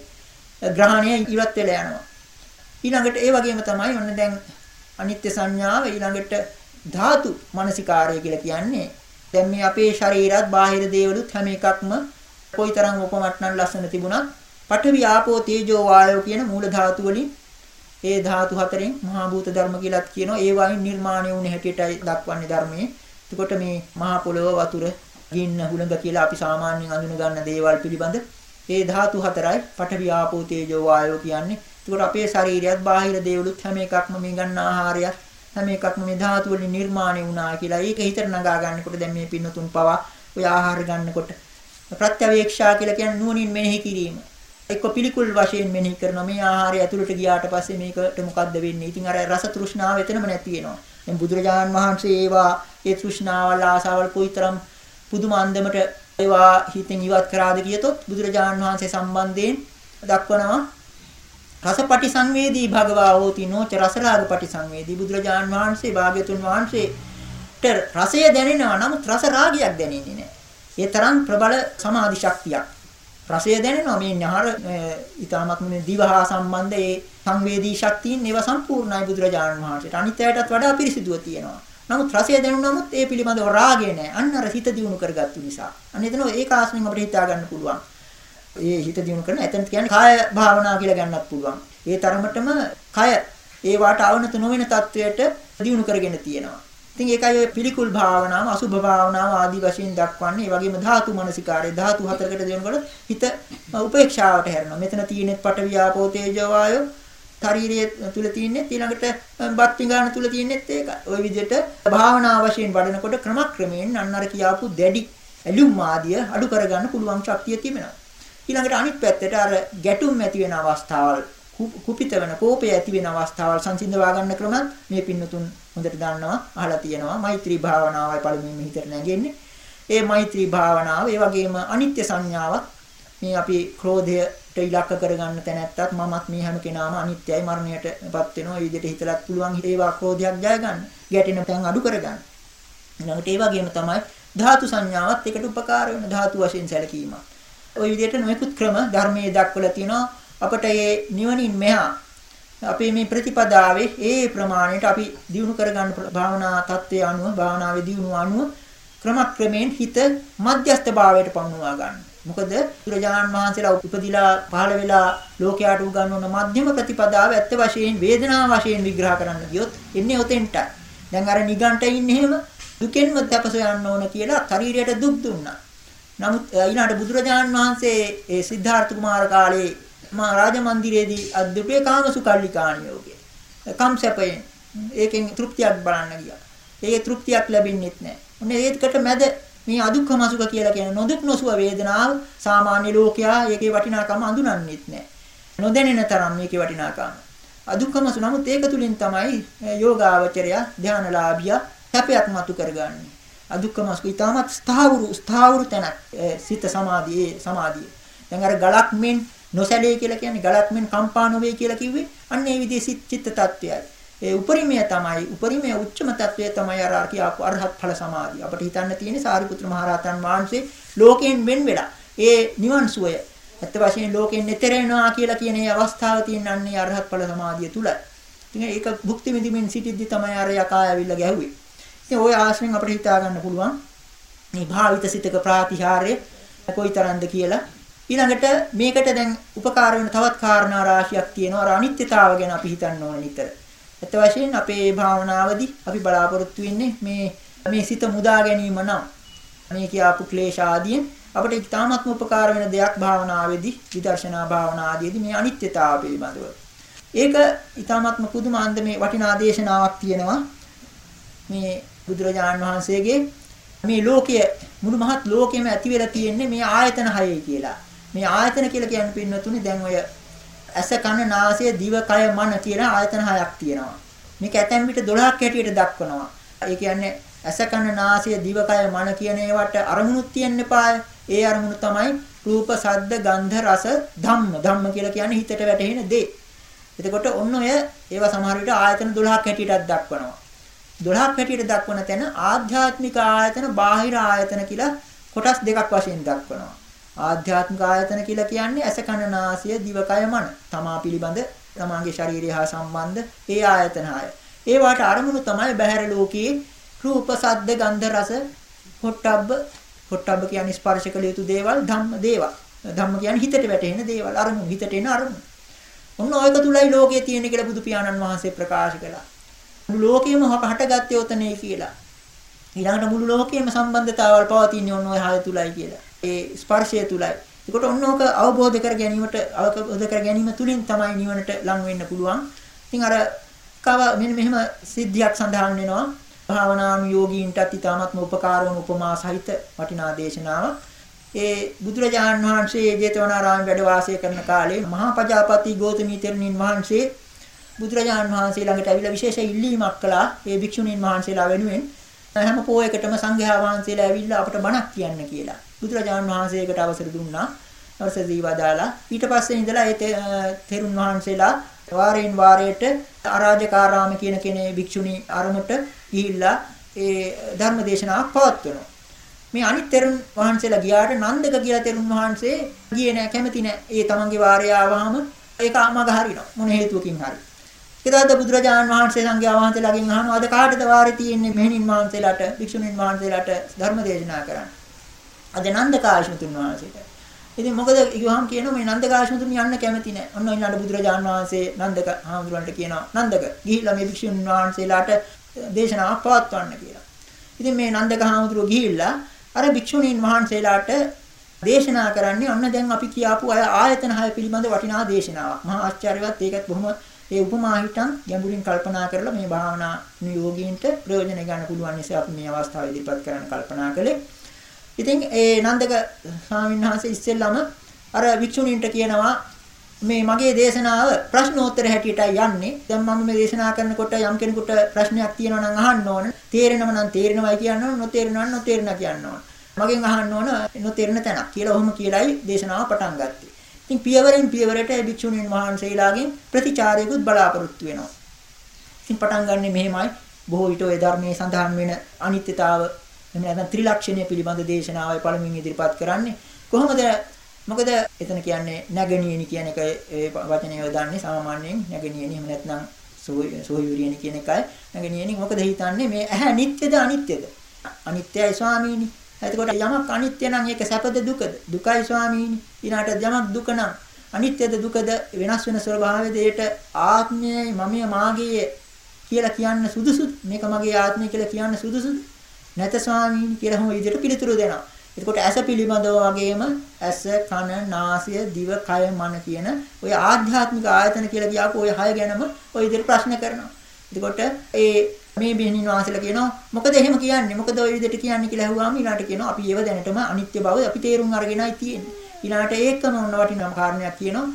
ග්‍රහණය ඉවත් වෙලා යනවා. ඊළඟට ඒ වගේම තමයි ඔන්න දැන් අනිත්‍ය සංඥාව ඊළඟට ධාතු මනසිකාරය කියලා කියන්නේ. දැන් මේ අපේ ශරීරات බාහිර දේවලුත් හැම එකක්ම කොයිතරම් උපමට්ටම් ලස්සන තිබුණත් පඨවි ආපෝ තේජෝ වායෝ කියන මූල ධාතු වලින් ඒ ධාතු හතරෙන් මහා භූත ධර්ම කියලාත් කියනවා. ඒ වයින් නිර්මාණය වුණ හැටියටයි දක්වන්නේ ධර්මයේ. එතකොට මේ මහා පොළොව වතුර ගින්න හුළඟ කියලා අපි සාමාන්‍යයෙන් අඳුන ගන්න දේවල් පිළිබඳ ඒ ධාතු හතරයි පඨවි ආපෝ තේජෝ වායෝ කියන්නේ. එතකොට අපේ ශරීරයත් බාහිර දේවලුත් හැම එකක්ම මේ ගන්න ආහාරයත් හැම එකක්ම මේ ධාතු වලින් නිර්මාණය වුණා කියලා. ඒක හිතට නගා ගන්නකොට දැන් මේ පින්නතුන් පවා ඔය ආහාර ගන්නකොට ප්‍රත්‍යවේක්ෂා කියලා කියන්නේ නුවණින් මෙනෙහි කිරීම. එක්ක පිළිකුල් වශයෙන් මෙනෙහි කරනවා මේ ආහාරය ඇතුළට ගියාට පස්සේ මේකට මොකද්ද වෙන්නේ? ඉතින් අර රස තෘෂ්ණාව එතනම නැති වෙනවා. දැන් බුදුරජාණන් වහන්සේ ඒවා ඒ තෘෂ්ණාවල් ආසාවල් කොයිතරම් පුදුම අන්දමට ඒවා හිතෙන් ඉවත් කරාද කියතොත් බුදුරජාණන් වහන්සේ සම්බන්ධයෙන් දක්වනවා රසපටි සංවේදී භගවා හෝති නොච රසරාගපටි සංවේදී බුදුරජාණන් වහන්සේ භාග්‍යතුන් වහන්සේට රසය දැනෙනවා නමුත් රස රාගයක් දැනෙන්නේ නැහැ. ඒ තරම් ප්‍රබල සමාධි ශක්තියක්. රසය දැනෙනවා මේ ඥාර ඊටමත් මේ දිවහා සම්බන්ධ ඒ සංවේදී ශක්තියින් ඒවා සම්පූර්ණයි බුදුරජාණන් වහන්සේට. අනිත්‍යයටත් වඩා පිරිසිදුව තියෙනවා. නමුත් රසය දැනුනොත් ඒ පිළිබඳව රාගය නැහැ. අන්න අර හිත දියුණු කරගත්තු නිසා. අන්න එතන ඒක ආස්මෙන් අපිට හිතා ගන්න පුළුවන්. ඒ හිත දියුණු කරන එතන කියන්නේ කාය භාවනා කියලා ගන්නත් පුළුවන්. ඒ තරමටම කය ඒ වාට අවනත නොවන තත්වයට දියුණු කරගෙන තියෙනවා. ඉතින් ඒකයි ඔය පිළිකුල් භාවනාව, අසුභ භාවනාව ආදී වශයෙන් දක්වන්නේ. ඒ වගේම ධාතු මනසිකාරය ධාතු හතරකට දෙනකොට හිත උපේක්ෂාවට හැරෙනවා. මෙතන තියෙන්නේ පඨවි ආපෝ තේජෝ වායෝ ශරීරයේ තුල තියෙන්නේ ඊළඟට බත් පිඟාන තුල තියෙන්නේත් ඒකයි. ওই විදිහට භාවනා වශයෙන් වඩනකොට ක්‍රමක්‍රමයෙන් අන්න අර කියාපු දැඩි ඇලුම් ආදිය අඩු කරගන්න පුළුවන් ශක්තිය තිබෙනවා. ඊළඟට අනිත් පැත්තට අර ගැටුම් ඇති වෙන අවස්ථාවල් කුපිත වෙන කෝපය ඇති වෙන අවස්ථාවල් සංසිඳවා ගන්න ක්‍රමත් මේ පින්නතුන් හොඳට දන්නවා අහලා තියෙනවා මෛත්‍රී භාවනාවයි පළමුවෙන් හිතට නැගෙන්නේ ඒ මෛත්‍රී භාවනාව ඒ වගේම අනිත්‍ය සංඥාවක් මේ අපි ක්‍රෝධයට ඉලක්ක කරගන්න තැනැත්තත් මමත් මේ හැම කෙනාම අනිත්‍යයි මරණයටපත් වෙනවා. ඒ විදිහට හිතලත් පුළුවන් ඒවා ක්‍රෝධයක් ජය ගන්න. ගැටෙන තැන් අඩු කරගන්න. ඊළඟට ඒ වගේම තමයි ධාතු සංඥාවත් එකට උපකාර වෙන ධාතු වශයෙන් සැලකීම. ওই විදිහට නොයෙකුත් ක්‍රම ධර්මයේ දක්වලා තියෙනවා. අපට මේ නිවනින් මෙහා අපේ මේ ප්‍රතිපදාවේ ඒ ප්‍රමාණයට අපි දිනු කරගන්න භාවනා தත්ත්වයේ අනුව භාවනාවේ දිනුව අනුව ක්‍රමක්‍රමයෙන් හිත මධ්‍යස්ථ භාවයට පමුණවා ගන්න. මොකද බුදුරජාණන් වහන්සේලා උපදිලා පහළ වෙලා ලෝකයට උගන්වන මධ්‍යම ප්‍රතිපදාව ඇත්ත වශයෙන් වේදනා වශයෙන් විග්‍රහ කරන්න ගියොත් එන්නේ ඔතෙන්ටයි. දැන් අර නිගණ්ඨ ඉන්නේ එහෙම දුකෙන්ම තපස යන්න ඕන කියලා ශරීරයට දුක් දුන්නා. නමුත් ඊළඟට බුදුරජාණන් වහන්සේ ඒ සිද්ධාර්ථ කුමාර කාලේ මා රාජමන්දිරයේදී අද්දුටේ කාමසුකල්ලිකාණියෝගේ. කම්සපයෙන් ඒකෙන් තෘප්තියක් බලන්න ගියා. ඒ තෘප්තියක් ලැබෙන්නේ නැහැ. ඔන්න ඒකට මැද මේ අදුක්ඛම සුඛ කියලා කියන නොදුක් නොසුව වේදනාව සාමාන්‍ය ලෝකයා ඒකේ වටිනාකම අඳුනන්නෙත් නැහැ. නොදැනෙන තරම් මේකේ වටිනාකම. අදුක්ඛම සු නමුත් ඒක තුලින් තමයි යෝගාවචරය ධානලාභිය හැපයක් මතු කරගන්නේ. අදුක්ඛම සු ඊටමත් ස්ථාවරු ස්ථාවරු තැනක් සිත සමාධියේ සමාධිය. දැන් අර ගලක් මෙන් නොසැලේ කියලා කියන්නේ ගලක් මෙන් කම්පා නොවේ කියලා කිව්වේ අන්න ඒ විදිහේ චිත්ත tattවයයි. ඒ උපරිමය තමයි උපරිමය උච්චම tattවය තමයි අර කියාපු අරහත් ඵල සමාධිය. අපිට හිතන්න තියෙන්නේ සාරිපුත්‍ර මහරහතන් වහන්සේ ලෝකයෙන් වෙන් වෙලා ඒ නිවන් සුවය ඇත්ත වශයෙන් ලෝකයෙන් එතර වෙනවා කියලා කියන ඒ අවස්ථාව තියෙනන්නේ අරහත් ඵල සමාධිය තුලයි. ඉතින් ඒක භුක්ති විඳින්මින් සිටිද්දි තමයි අර යකා ඇවිල්ලා ගැහුවේ. ඉතින් ওই ආශ්‍රයෙන් අපිට හිතා ගන්න පුළුවන් මේ භාවිත සිතක ප්‍රාතිහාර්ය කොයිතරම්ද කියලා ඊළඟට මේකට දැන් උපකාර වෙන තවත් කාරණා රාශියක් තියෙනවා. අර අනිත්‍යතාව ගැන අපි හිතන්න ඕන නිතර. ඇත්ත වශයෙන් අපේ භාවනාවේදී අපි බලාපොරොත්තු වෙන්නේ මේ මේ සිත මුදා ගැනීම නම් මේ කියාපු ක්ලේශ ආදියෙන් අපිට ඉතාමත්ම උපකාර වෙන දෙයක් භාවනාවේදී විදර්ශනා භාවනාදීදී මේ අනිත්‍යතාව පිළිබඳව. ඒක ඉතාමත්ම පුදුම අන්දමේ වටිනා දේශනාවක් තියෙනවා. මේ බුදුරජාණන් වහන්සේගේ මේ ලෝකයේ මුළු මහත් ලෝකෙම ඇති වෙලා තියෙන්නේ මේ ආයතන හයයි කියලා. මේ ආයතන කියලා කියන්නේ පින්නතුනේ දැන් ඔය ඇස කන නාසය දිව කය මන කියන ආයතන හයක් තියෙනවා. මේක ඇතැම් විට 12ක් හැටියට දක්වනවා. ඒ කියන්නේ ඇස කන නාසය දිව කය මන කියන ඒවට අරමුණුත් තියෙන්න එපාය. ඒ අරමුණු තමයි රූප, ශබ්ද, ගන්ධ, රස, ධම්ම. ධම්ම කියලා කියන්නේ හිතට වැටහෙන දේ. එතකොට ඔන්න ඔය ඒවා සමහර විට ආයතන 12ක් හැටියටත් දක්වනවා. 12ක් හැටියට දක්වන තැන ආධ්‍යාත්මික ආයතන, බාහිර ආයතන කියලා කොටස් දෙකක් වශයෙන් දක්වනවා. ආධ්‍යාත්මික ආයතන කියලා කියන්නේ ඇස කන නාසය දිවකය මන. තමා පිළිබඳ තමාගේ ශරීරය හා සම්බන්ධ ඒ ආයතන හය. ඒ වාට අරමුණු තමයි බහැර ලෝකයේ රූප, සද්ද, ගන්ධ, රස, පොට්ටබ්බ, පොට්ටබ්බ කියන්නේ ස්පර්ශ කළ යුතු දේවල්, ධම්ම දේවල්. ධම්ම කියන්නේ හිතට වැටෙන දේවල් අරමුණු හිතට එන අරමුණු. ඔන්න ඔයක තුලයි ලෝකයේ තියෙන කියලා බුදු පියාණන් වහන්සේ ප්‍රකාශ කළා. මුළු ලෝකෙම හටගත්තේ ඔතනේ කියලා. ඊළඟට මුළු ලෝකයේම සම්බන්ධතාවල් පවතින්නේ ඔන්න ඔය හය තුලයි කියලා. ඒ ස්පර්ශය තුලයි. ඒකට ඔන්න ඕක අවබෝධ කර ගැනීමට අවබෝධ කර ගැනීම තුලින් තමයි නිවනට ලං වෙන්න පුළුවන්. ඉතින් අර කව මෙන්න මෙහෙම සිද්ධියක් සඳහන් වෙනවා. භාවනානුයෝගීන්ටත් ඉතාමත්ම උපකාර වන උපමා සහිත වටිනා දේශනාවක්. ඒ බුදුරජාණන් වහන්සේ ජේතවනාරාමයේ වැඩ වාසය කරන කාලේ මහා පජාපති ගෞතමී තෙරණින් වහන්සේ බුදුරජාණන් වහන්සේ ළඟට ඇවිල්ලා විශේෂ ඉල්ලීමක් කළා. ඒ භික්ෂුණීන් වහන්සේලා වෙනුවෙන් හැම පොයකටම සංඝයා වහන්සේලා ඇවිල්ලා අපට බණක් කියන්න කියලා. බුදුරජාණන් වහන්සේකට අවසර දුන්නා. අවසර දීවදාලා ඊට පස්සේ ඉඳලා ඒ තෙරුන් වහන්සේලා වාරයෙන් වාරයට අරාජකාරාම කියන කෙනේ භික්ෂුණී අරමුට ගිහිල්ලා ඒ ධර්ම දේශනාවක් පවත්වනවා. මේ අනිත් තෙරුන් වහන්සේලා ගියාට නන්දක කියලා තෙරුන් වහන්සේ ගියේ නෑ කැමති නෑ. ඒ තමන්ගේ වාරය ආවම ඒක මග හරිනවා. මොන හේතුවකින් හරි. ඒකද බුදුරජාණන් වහන්සේ සංඝයා වහන්සේලාගෙන් අහනවා අද කාටද වාරේ තියෙන්නේ මෙහෙණින් වහන්සේලාට භික්ෂුණීන් වහන්සේලාට ධර්ම දේශනා කරන්න. අද නන්දකාශ්මතුන් වහන්සේට. ඉතින් මොකද කිව්වහම කියනවා මේ නන්දකාශ්මතුන් යන්න කැමති නැහැ. ඔන්න ඊළඟ බුදුරජාණන් වහන්සේ නන්දක හාමුදුරන්ට කියනවා නන්දක ගිහිල්ලා මේ භික්ෂුණීන් වහන්සේලාට දේශනාවක් පවත්වන්න කියලා. ඉතින් මේ නන්දක හාමුදුරුවෝ ගිහිල්ලා අර භික්ෂුණීන් වහන්සේලාට දේශනා කරන්නේ ඔන්න දැන් අපි කියාපු අය ආයතන හය පිළිබඳ වටිනා දේශනාවක්. මහා ආශ්චර්යවත් ඒකත් බොහොම ඒ උපමා හිතන් ගැඹුරින් කල්පනා කරලා මේ භාවනා නියෝගීන්ට ප්‍රයෝජන ගන්න පුළුවන් නිසා අපි මේ අවස්ථාව ඉදිරිපත් කරන්න කල්පනා කළේ. ඉතින් ඒ නන්දක ස්වාමීන් වහන්සේ ඉස්සෙල්ලම අර වික්ෂුණීන්ට කියනවා මේ මගේ දේශනාව ප්‍රශ්නෝත්තර හැටියටයි යන්නේ. දැන් මම මේ දේශනා කරනකොට යම් කෙනෙකුට ප්‍රශ්නයක් තියෙනවා නම් අහන්න ඕන. තේරෙනව නම් තේරෙනවයි කියන්න ඕන, නොතේරෙනව නම් නොතේරෙනවා කියන්න ඕන. මගෙන් අහන්න ඕන නොතේරෙන තැනක් කියලා ඔහොම කියලායි දේශනාව පටන් ගත්තේ. ඉතින් පියවරෙන් පියවරට ඒ භික්ෂුණීන් වහන්සේලාගෙන් ප්‍රතිචාරයකුත් බලාපොරොත්තු වෙනවා. ඉතින් පටන් ගන්නෙ මෙහෙමයි. බොහෝ විට ওই ධර්මයේ සඳහන් වෙන අනිත්‍යතාව එහෙම නැත්නම් ත්‍රිලක්ෂණය පිළිබඳ දේශනාවයි පළමුවෙන් ඉදිරිපත් කරන්නේ. කොහොමද මොකද එතන කියන්නේ නැගණියනි කියන එක ඒ වචනය යොදන්නේ සාමාන්‍යයෙන් නැගණියනි එහෙම නැත්නම් සෝයුරියනි කියන එකයි නැගණියනි මොකද හිතන්නේ මේ ඇහැ නිට්ටයද අනිත්‍යද අනිත්‍යයි ස්වාමීනි එතකොට යමක් අනිත්‍ය නම් ඒක සැපද දුකද? දුකයි ස්වාමීනි. ඊළාට යමක් දුක නම් අනිත්‍යද දුකද වෙනස් වෙන ස්වභාවයද ඒට ආත්මයයි මමයේ මාගේ කියලා කියන්න සුදුසුද? මේක මගේ ආත්මය කියලා කියන්න සුදුසුද? නැත ස්වාමීනි කියලා හැම විදිහට පිළිතුරු දෙනවා. එතකොට ඇස පිළිබඳව වගේම ඇස කන නාසය දිව කය මන කියන ওই ආධ්‍යාත්මික ආයතන කියලා කියාපු ওই හය ගැනම ওই විදිහට ප්‍රශ්න කරනවා. එතකොට ඒ මේ බිහිනින් වාසල කියනවා මොකද එහෙම කියන්නේ මොකද ওই විදිහට කියන්නේ කියලා අහුවාම ඊළාට කියනවා අපි ඒව දැනටම අනිත්‍ය බව අපි තේරුම් අරගෙනයි තියෙන්නේ ඊළාට ඒකම ඔන්න වටිනාම කාරණයක් කියනවා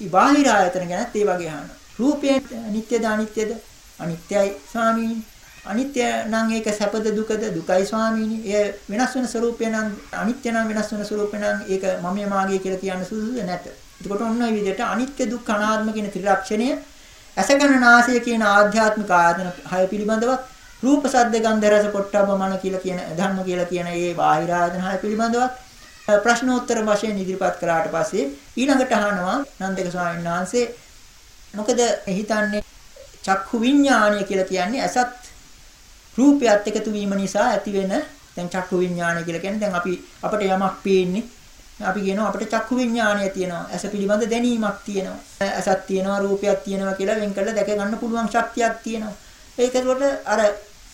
ඊ බාහිර ආයතන ගැනත් ඒ වගේ අහනවා රූපය නිට්ටයද අනිත්‍යද අනිත්‍යයි ස්වාමීනි අනිත්‍ය නම් ඒක සැපද දුකද? දුකයි ස්වාමීනි. එය වෙනස් වෙන ස්වરૂපය නම් අනිත්‍ය නම් වෙනස් වෙන ස්වરૂපය නම් ඒක මමයේ මාගේ කියලා කියන්න සුදුසුද නැත. එතකොට ඔන්න ඔය විදිහට අනිත්‍ය දුක්ඛ අනාත්ම කියන ත්‍රිලක්ෂණය ඇසගණනාසය කියන ආධ්‍යාත්මික ආයතන හය පිළිබඳවත් රූප සද්ද ගන්ධ රස පොට්ටබ්බ මන කියලා කියන ධර්ම කියලා කියන ඒ බාහිර ආයතන හය පිළිබඳවත් ප්‍රශ්නෝත්තර වශයෙන් ඉදිරිපත් කරාට පස්සේ ඊළඟට අහනවා නන්දක ස්වාමීන් වහන්සේ මොකද හිතන්නේ චක්කු විඥානය කියලා කියන්නේ? අසත් රූපයත් එකතු වීම නිසා ඇති වෙන දැන් චක්කු විඥානය කියලා කියන්නේ දැන් අපි අපිට යමක් පේන්නේ අපි කියනවා අපිට චක්කු විඥානය තියෙනවා. ඇස පිළිබඳ දැනීමක් තියෙනවා. ඇසක් තියෙනවා, රූපයක් තියෙනවා කියලා වෙන් කරලා දැක ගන්න පුළුවන් ශක්තියක් තියෙනවා. ඒකකොට අර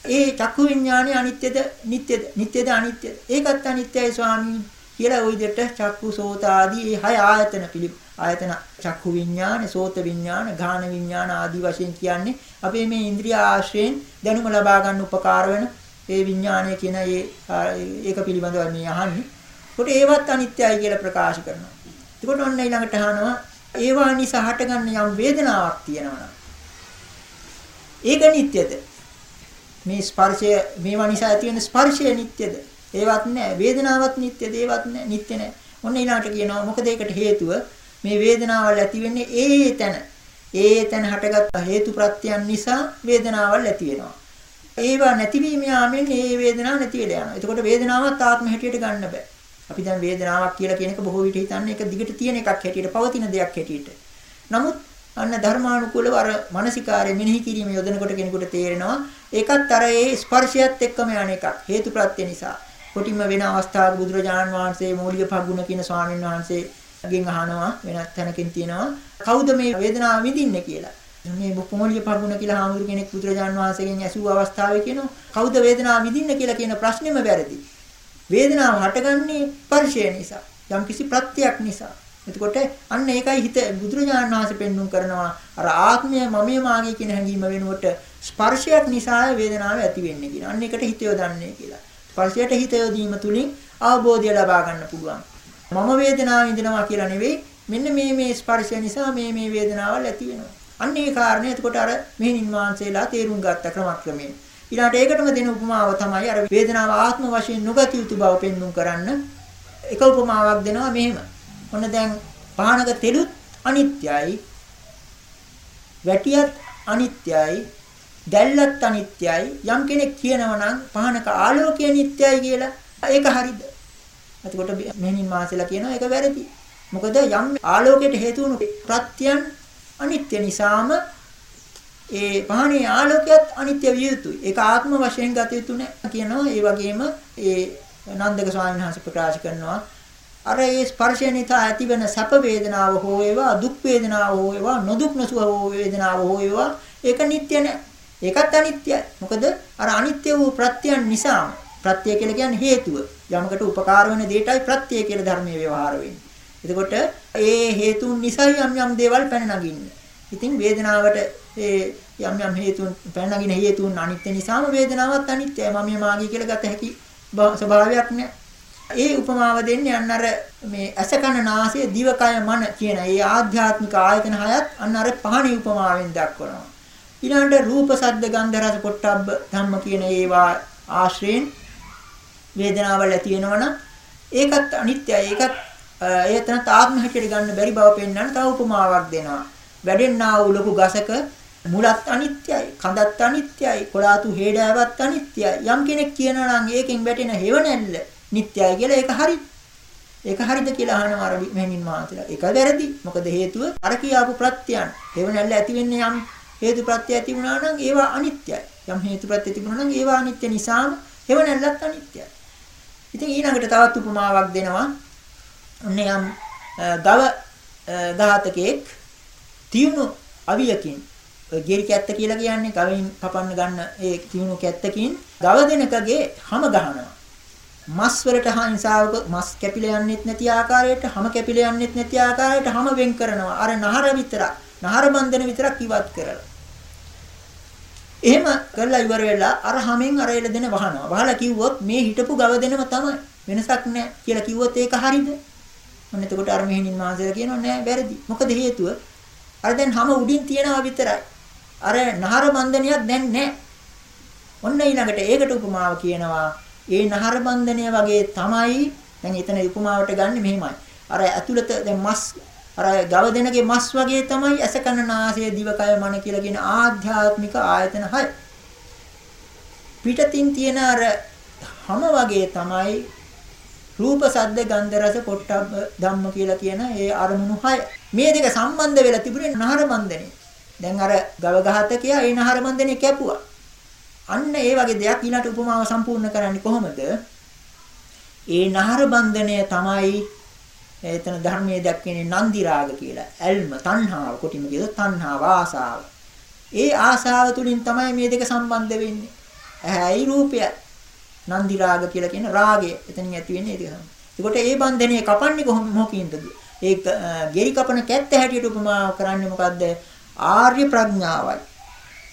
ඒ චක්කු විඥානය අනිත්‍යද, නිට්ටයද, නිට්ටයද අනිත්‍යද? ඒකත් අනිත්‍යයි ස්වාමීන් කියලා ওই විදිහට චක්කු සෝත ආදී මේ හය ආයතන පිළි ආයතන චක්කු විඥාන, සෝත විඥාන, ගාන විඥාන ආදී වශයෙන් කියන්නේ අපේ මේ ඉන්ද්‍රිය ආශ්‍රයෙන් දැනුම ලබා ගන්න උපකාර වෙන ඒ විඥානය කියන ඒ ඒක පිළිබඳව මේ අහන්නේ එතකොට ඒවත් අනිත්‍යයි කියලා ප්‍රකාශ කරනවා. එතකොට ඔන්න ඊළඟට අහනවා ඒවා නිසා හටගන්න යම් වේදනාවක් තියෙනවා ඒක නිට්ටයද? මේ ස්පර්ශය මේවා නිසා ඇති වෙන ස්පර්ශය නිට්ටයද? ඒවත් නෑ. වේදනාවක් නිට්ටයද? ඒවත් නෑ. නිට්ටය නෑ. ඔන්න ඊළඟට කියනවා මොකද ඒකට හේතුව මේ වේදනාවල් ඇති වෙන්නේ ඒ තැන. ඒ තැන හටගත් හේතු ප්‍රත්‍යයන් නිසා වේදනාවල් ඇති වෙනවා. ඒවා නැතිවීම යාමෙන් ඒ වේදනාව නැති වෙලා යනවා. එතකොට වේදනාවත් ආත්ම හැටියට ගන්න බෑ. අපි දැන් වේදනාවක් කියලා කියන එක බොහෝ විට හිතන්නේ ඒක දිගට තියෙන එකක් හැටියට පවතින දෙයක් හැටියට. නමුත් අන්න ධර්මානුකූලව අර මානසිකාරය මෙනෙහි කිරීම යොදනකොට කෙනෙකුට තේරෙනවා ඒකත් අර ඒ ස්පර්ශයත් එක්කම යන එකක් හේතුප්‍රත්‍ය නිසා. කොටිම වෙන අවස්ථාවක බුදුරජාණන් වහන්සේ මූලික පග්ගුණ කියන ස්වාමීන් වහන්සේ ගෙන් අහනවා වෙනත් තැනකින් තියෙනවා කවුද මේ වේදනාව විඳින්නේ කියලා. මේ පොමොලිය පගුණ කියලා හාමුදුරු කෙනෙක් බුදුරජාන් වහන්සේගෙන් ඇසූ අවස්ථාවේ කියනවා කවුද වේදනාව විඳින්නේ කියලා කියන ප්‍රශ්නේම වැරදි. වේදනාව හටගන්නේ ස්පර්ශය නිසා. යම්කිසි ප්‍රත්‍යක් නිසා. එතකොට අන්න ඒකයි හිත බුදුරජාණන් වහන්සේ පෙන්눔 කරනවා අර ආත්මය මමයේ මාගේ කියන හැඟීම වෙනුවට ස්පර්ශයක් නිසා වේදනාව ඇති වෙන්නේ කියන. අන්න ඒකට හිත යොදන්නේ කියලා. ස්පර්ශයට හිත යොදීම තුලින් අවබෝධය ලබා ගන්න පුළුවන්. මම වේදනාව විඳිනවා කියලා නෙවෙයි මෙන්න මේ මේ ස්පර්ශය නිසා මේ මේ වේදනාවල් ඇති වෙනවා. අන්න ඒ කාරණේ එතකොට අර මෙහිණින් වහන්සේලා තේරුම් ගත්ත ක්‍රමක්‍රමයෙන්. ඊළාට ඒකටම දෙන උපමාව තමයි අර වේදනාව ආත්ම වශයෙන් නොගත යුතු බව පෙන්눔 කරන්න එක උපමාවක් දෙනවා මෙහෙම. ඔන්න දැන් පහනක තෙලුත් අනිත්‍යයි. වැටියත් අනිත්‍යයි. දැල්ලත් අනිත්‍යයි. යම් කෙනෙක් කියනවා නම් පහනක ආලෝකය නිට්ටයයි කියලා ඒක හරිද? එතකොට මෙහෙණින් මාසෙලා කියනවා ඒක වැරදි. මොකද යම් ආලෝකයට හේතු වුණු ප්‍රත්‍යයන් අනිත්‍ය නිසාම ඒ පහනේ ආලෝකයත් අනිත්‍ය විය යුතුයි. ඒක ආත්ම වශයෙන් ගත යුතු නැහැ කියනවා. ඒ වගේම ඒ නන්දක ස්වාමීන් වහන්සේ ප්‍රකාශ කරනවා අර ඒ ස්පර්ශය නිසා ඇතිවන සැප වේදනාව හෝ වේවා දුක් වේදනාව හෝ වේවා නොදුක් නොසුව හෝ වේදනාව හෝ වේවා ඒක නිට්ටය නැහැ. ඒකත් අනිත්‍යයි. මොකද අර අනිත්‍ය වූ ප්‍රත්‍යයන් නිසා ප්‍රත්‍ය කියලා කියන්නේ හේතුව. යමකට උපකාර වෙන දෙයටයි ප්‍රත්‍ය කියලා ධර්මයේ ව්‍යවහාර වෙන්නේ. එතකොට ඒ හේතුන් නිසා යම් යම් දේවල් පැන නගින්නේ. ඉතින් වේදනාවට ඒ යම් යම් හේතුන් පැන නගින හේතුන් අනිත්‍ය නිසාම වේදනාවත් අනිත්‍යයි. මම මාගී කියලා ගත හැකි ස්වභාවයක් නෑ. ඒ උපමාව දෙන්නේ අන්න අර මේ අසකන නාසය දිවකය මන කියන ඒ ආධ්‍යාත්මික ආයතන හයත් අන්න අර පහණේ උපමාවෙන් දක්වනවා. ඊළඟට රූප සද්ද ගන්ධ රස පොට්ටබ්බ ධම්ම කියන ඒවා ආශ්‍රයෙන් වේදනාවල් ඇති වෙනවනම් ඒකත් අනිත්‍යයි. ඒකත් ඒතන ආත්ම හැටියට ගන්න බැරි බව පෙන්වන්න තව උපමාවක් දෙනවා. වැඩෙන්නා වූ ලොකු ගසක මුලත් අනිත්‍යයි, කඳත් අනිත්‍යයි, කොළාතු හේඩාවත් අනිත්‍යයි. යම් කෙනෙක් කියනවා නම් ඒකෙන් වැටෙන හේවණැල්ල නිට්ටයයි කියලා ඒක හරි. ඒක හරිද කියලා අහනවා අර මෙහෙණින් මාතලා. ඒක වැරදි. මොකද හේතුව අර කියාපු ප්‍රත්‍යයන්. හේවණැල්ල ඇති වෙන්නේ යම් හේතු ප්‍රත්‍ය ඇති වුණා නම් ඒවා අනිත්‍යයි. යම් හේතු ප්‍රත්‍ය තිබුණා නම් ඒවා අනිත්‍ය නිසාම හේවණැල්ලත් අනිත්‍යයි. ඉතින් ඊළඟට තවත් උපමාවක් දෙනවා. ඔන්නේ යම් ගව ඝාතකෙක් තියුණු අවියකින් ගෙරි කැත්ත කියලා කියන්නේ ගවෙන් පපන්න ගන්න ඒ තියුණු කැත්තකින් ගව දෙනකගේ හැම ගහනවා. මස් වලට හිංසාවක මස් කැපිලා යන්නෙත් නැති ආකාරයට හැම කැපිලා යන්නෙත් නැති ආකාරයට හැම වෙන් කරනවා. අර නහර විතරක් නහර බන්ධන විතරක් ඉවත් කරලා. එහෙම කරලා ඉවර වෙලා අර හැමෙන් අර එළදෙන වහනවා. වහලා කිව්වොත් මේ හිටපු ගව දෙනම තමයි. වෙනසක් නැහැ කියලා කිව්වොත් ඒක හරියද? මොන්න එතකොට අර මෙහෙණින් මාසෙලා කියනවා නෑ වැරදි. මොකද හේතුව? අර දැන් හැම උඩින් තියනවා විතරයි. අර නහර බන්ධනයක් දැන් නෑ. ඔන්න ඊළඟට ඒකට උපමාව කියනවා. ඒ නහර බන්ධනය වගේ තමයි දැන් එතන උපමාවට ගන්න මෙහෙමයි. අර ඇතුළත දැන් මස් අර ගව දෙනගේ මස් වගේ තමයි ඇස කන නාසය දිවකය මන කියලා කියන ආධ්‍යාත්මික ආයතන හය. පිටතින් තියෙන අර හැම වගේ තමයි රූප සද්ද ගන්ධ රස පොට්ටබ්බ ධම්ම කියලා කියන ඒ අරමුණු හය. මේ දෙක සම්බන්ධ වෙලා තිබුණේ නහර බන්ධනේ. දැන් අර ගව ඝාතකයා ඒ නහර බන්ධනේ කැපුවා. අන්න ඒ වගේ දෙයක් ඊළඟ උපමාව සම්පූර්ණ කරන්නේ කොහොමද? ඒ නහර බන්ධනය තමයි එතන ධර්මයේ දැක්වෙන්නේ නන්දි රාග කියලා. ඇල්ම, තණ්හාව, කොටිම කියොත් තණ්හාව, ආසාව. ඒ ආසාව තුලින් තමයි මේ දෙක සම්බන්ධ වෙන්නේ. ඇහැයි රූපයයි. නන්දි රාග කියලා කියන රාගය එතනින් ඇති වෙන්නේ ඒක තමයි. ඒකට ඒ බන්ධනය කපන්නේ කොහොම මොකින්ද? ඒ ගෙරි කපන කැත්ත හැටියට උපමා කරන්නේ මොකද්ද? ආර්ය ප්‍රඥාවයි.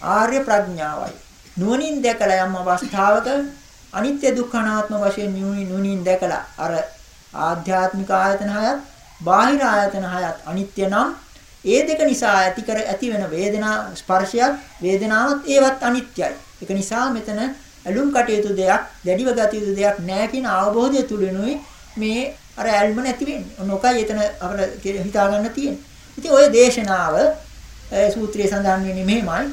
ආර්ය ප්‍රඥාවයි. නුවණින් දැකලා යම් අවස්ථාවක අනිත්‍ය දුක්ඛ අනාත්ම වශයෙන් නුවණින් දැකලා අර ආධ්‍යාත්මික ආයතන හයත් බාහිර ආයතන හයත් අනිත්‍ය නම් ඒ දෙක නිසා ඇති කර ඇති වෙන වේදනා ස්පර්ශයත් වේදනාවත් ඒවත් අනිත්‍යයි. ඒක නිසා මෙතන ඇලුම් කටයුතු දෙයක්, දැඩිව ගත යුතු දෙයක් නැහැ කියන අවබෝධය තුලිනුයි මේ අර ඇල්ම නැති වෙන්නේ. ඔන්න ඔකයි එතන අපිට හිතා ගන්න තියෙන්නේ. ඉතින් ওই දේශනාව සූත්‍රයේ සඳහන් වෙන්නේ මෙහෙමයි.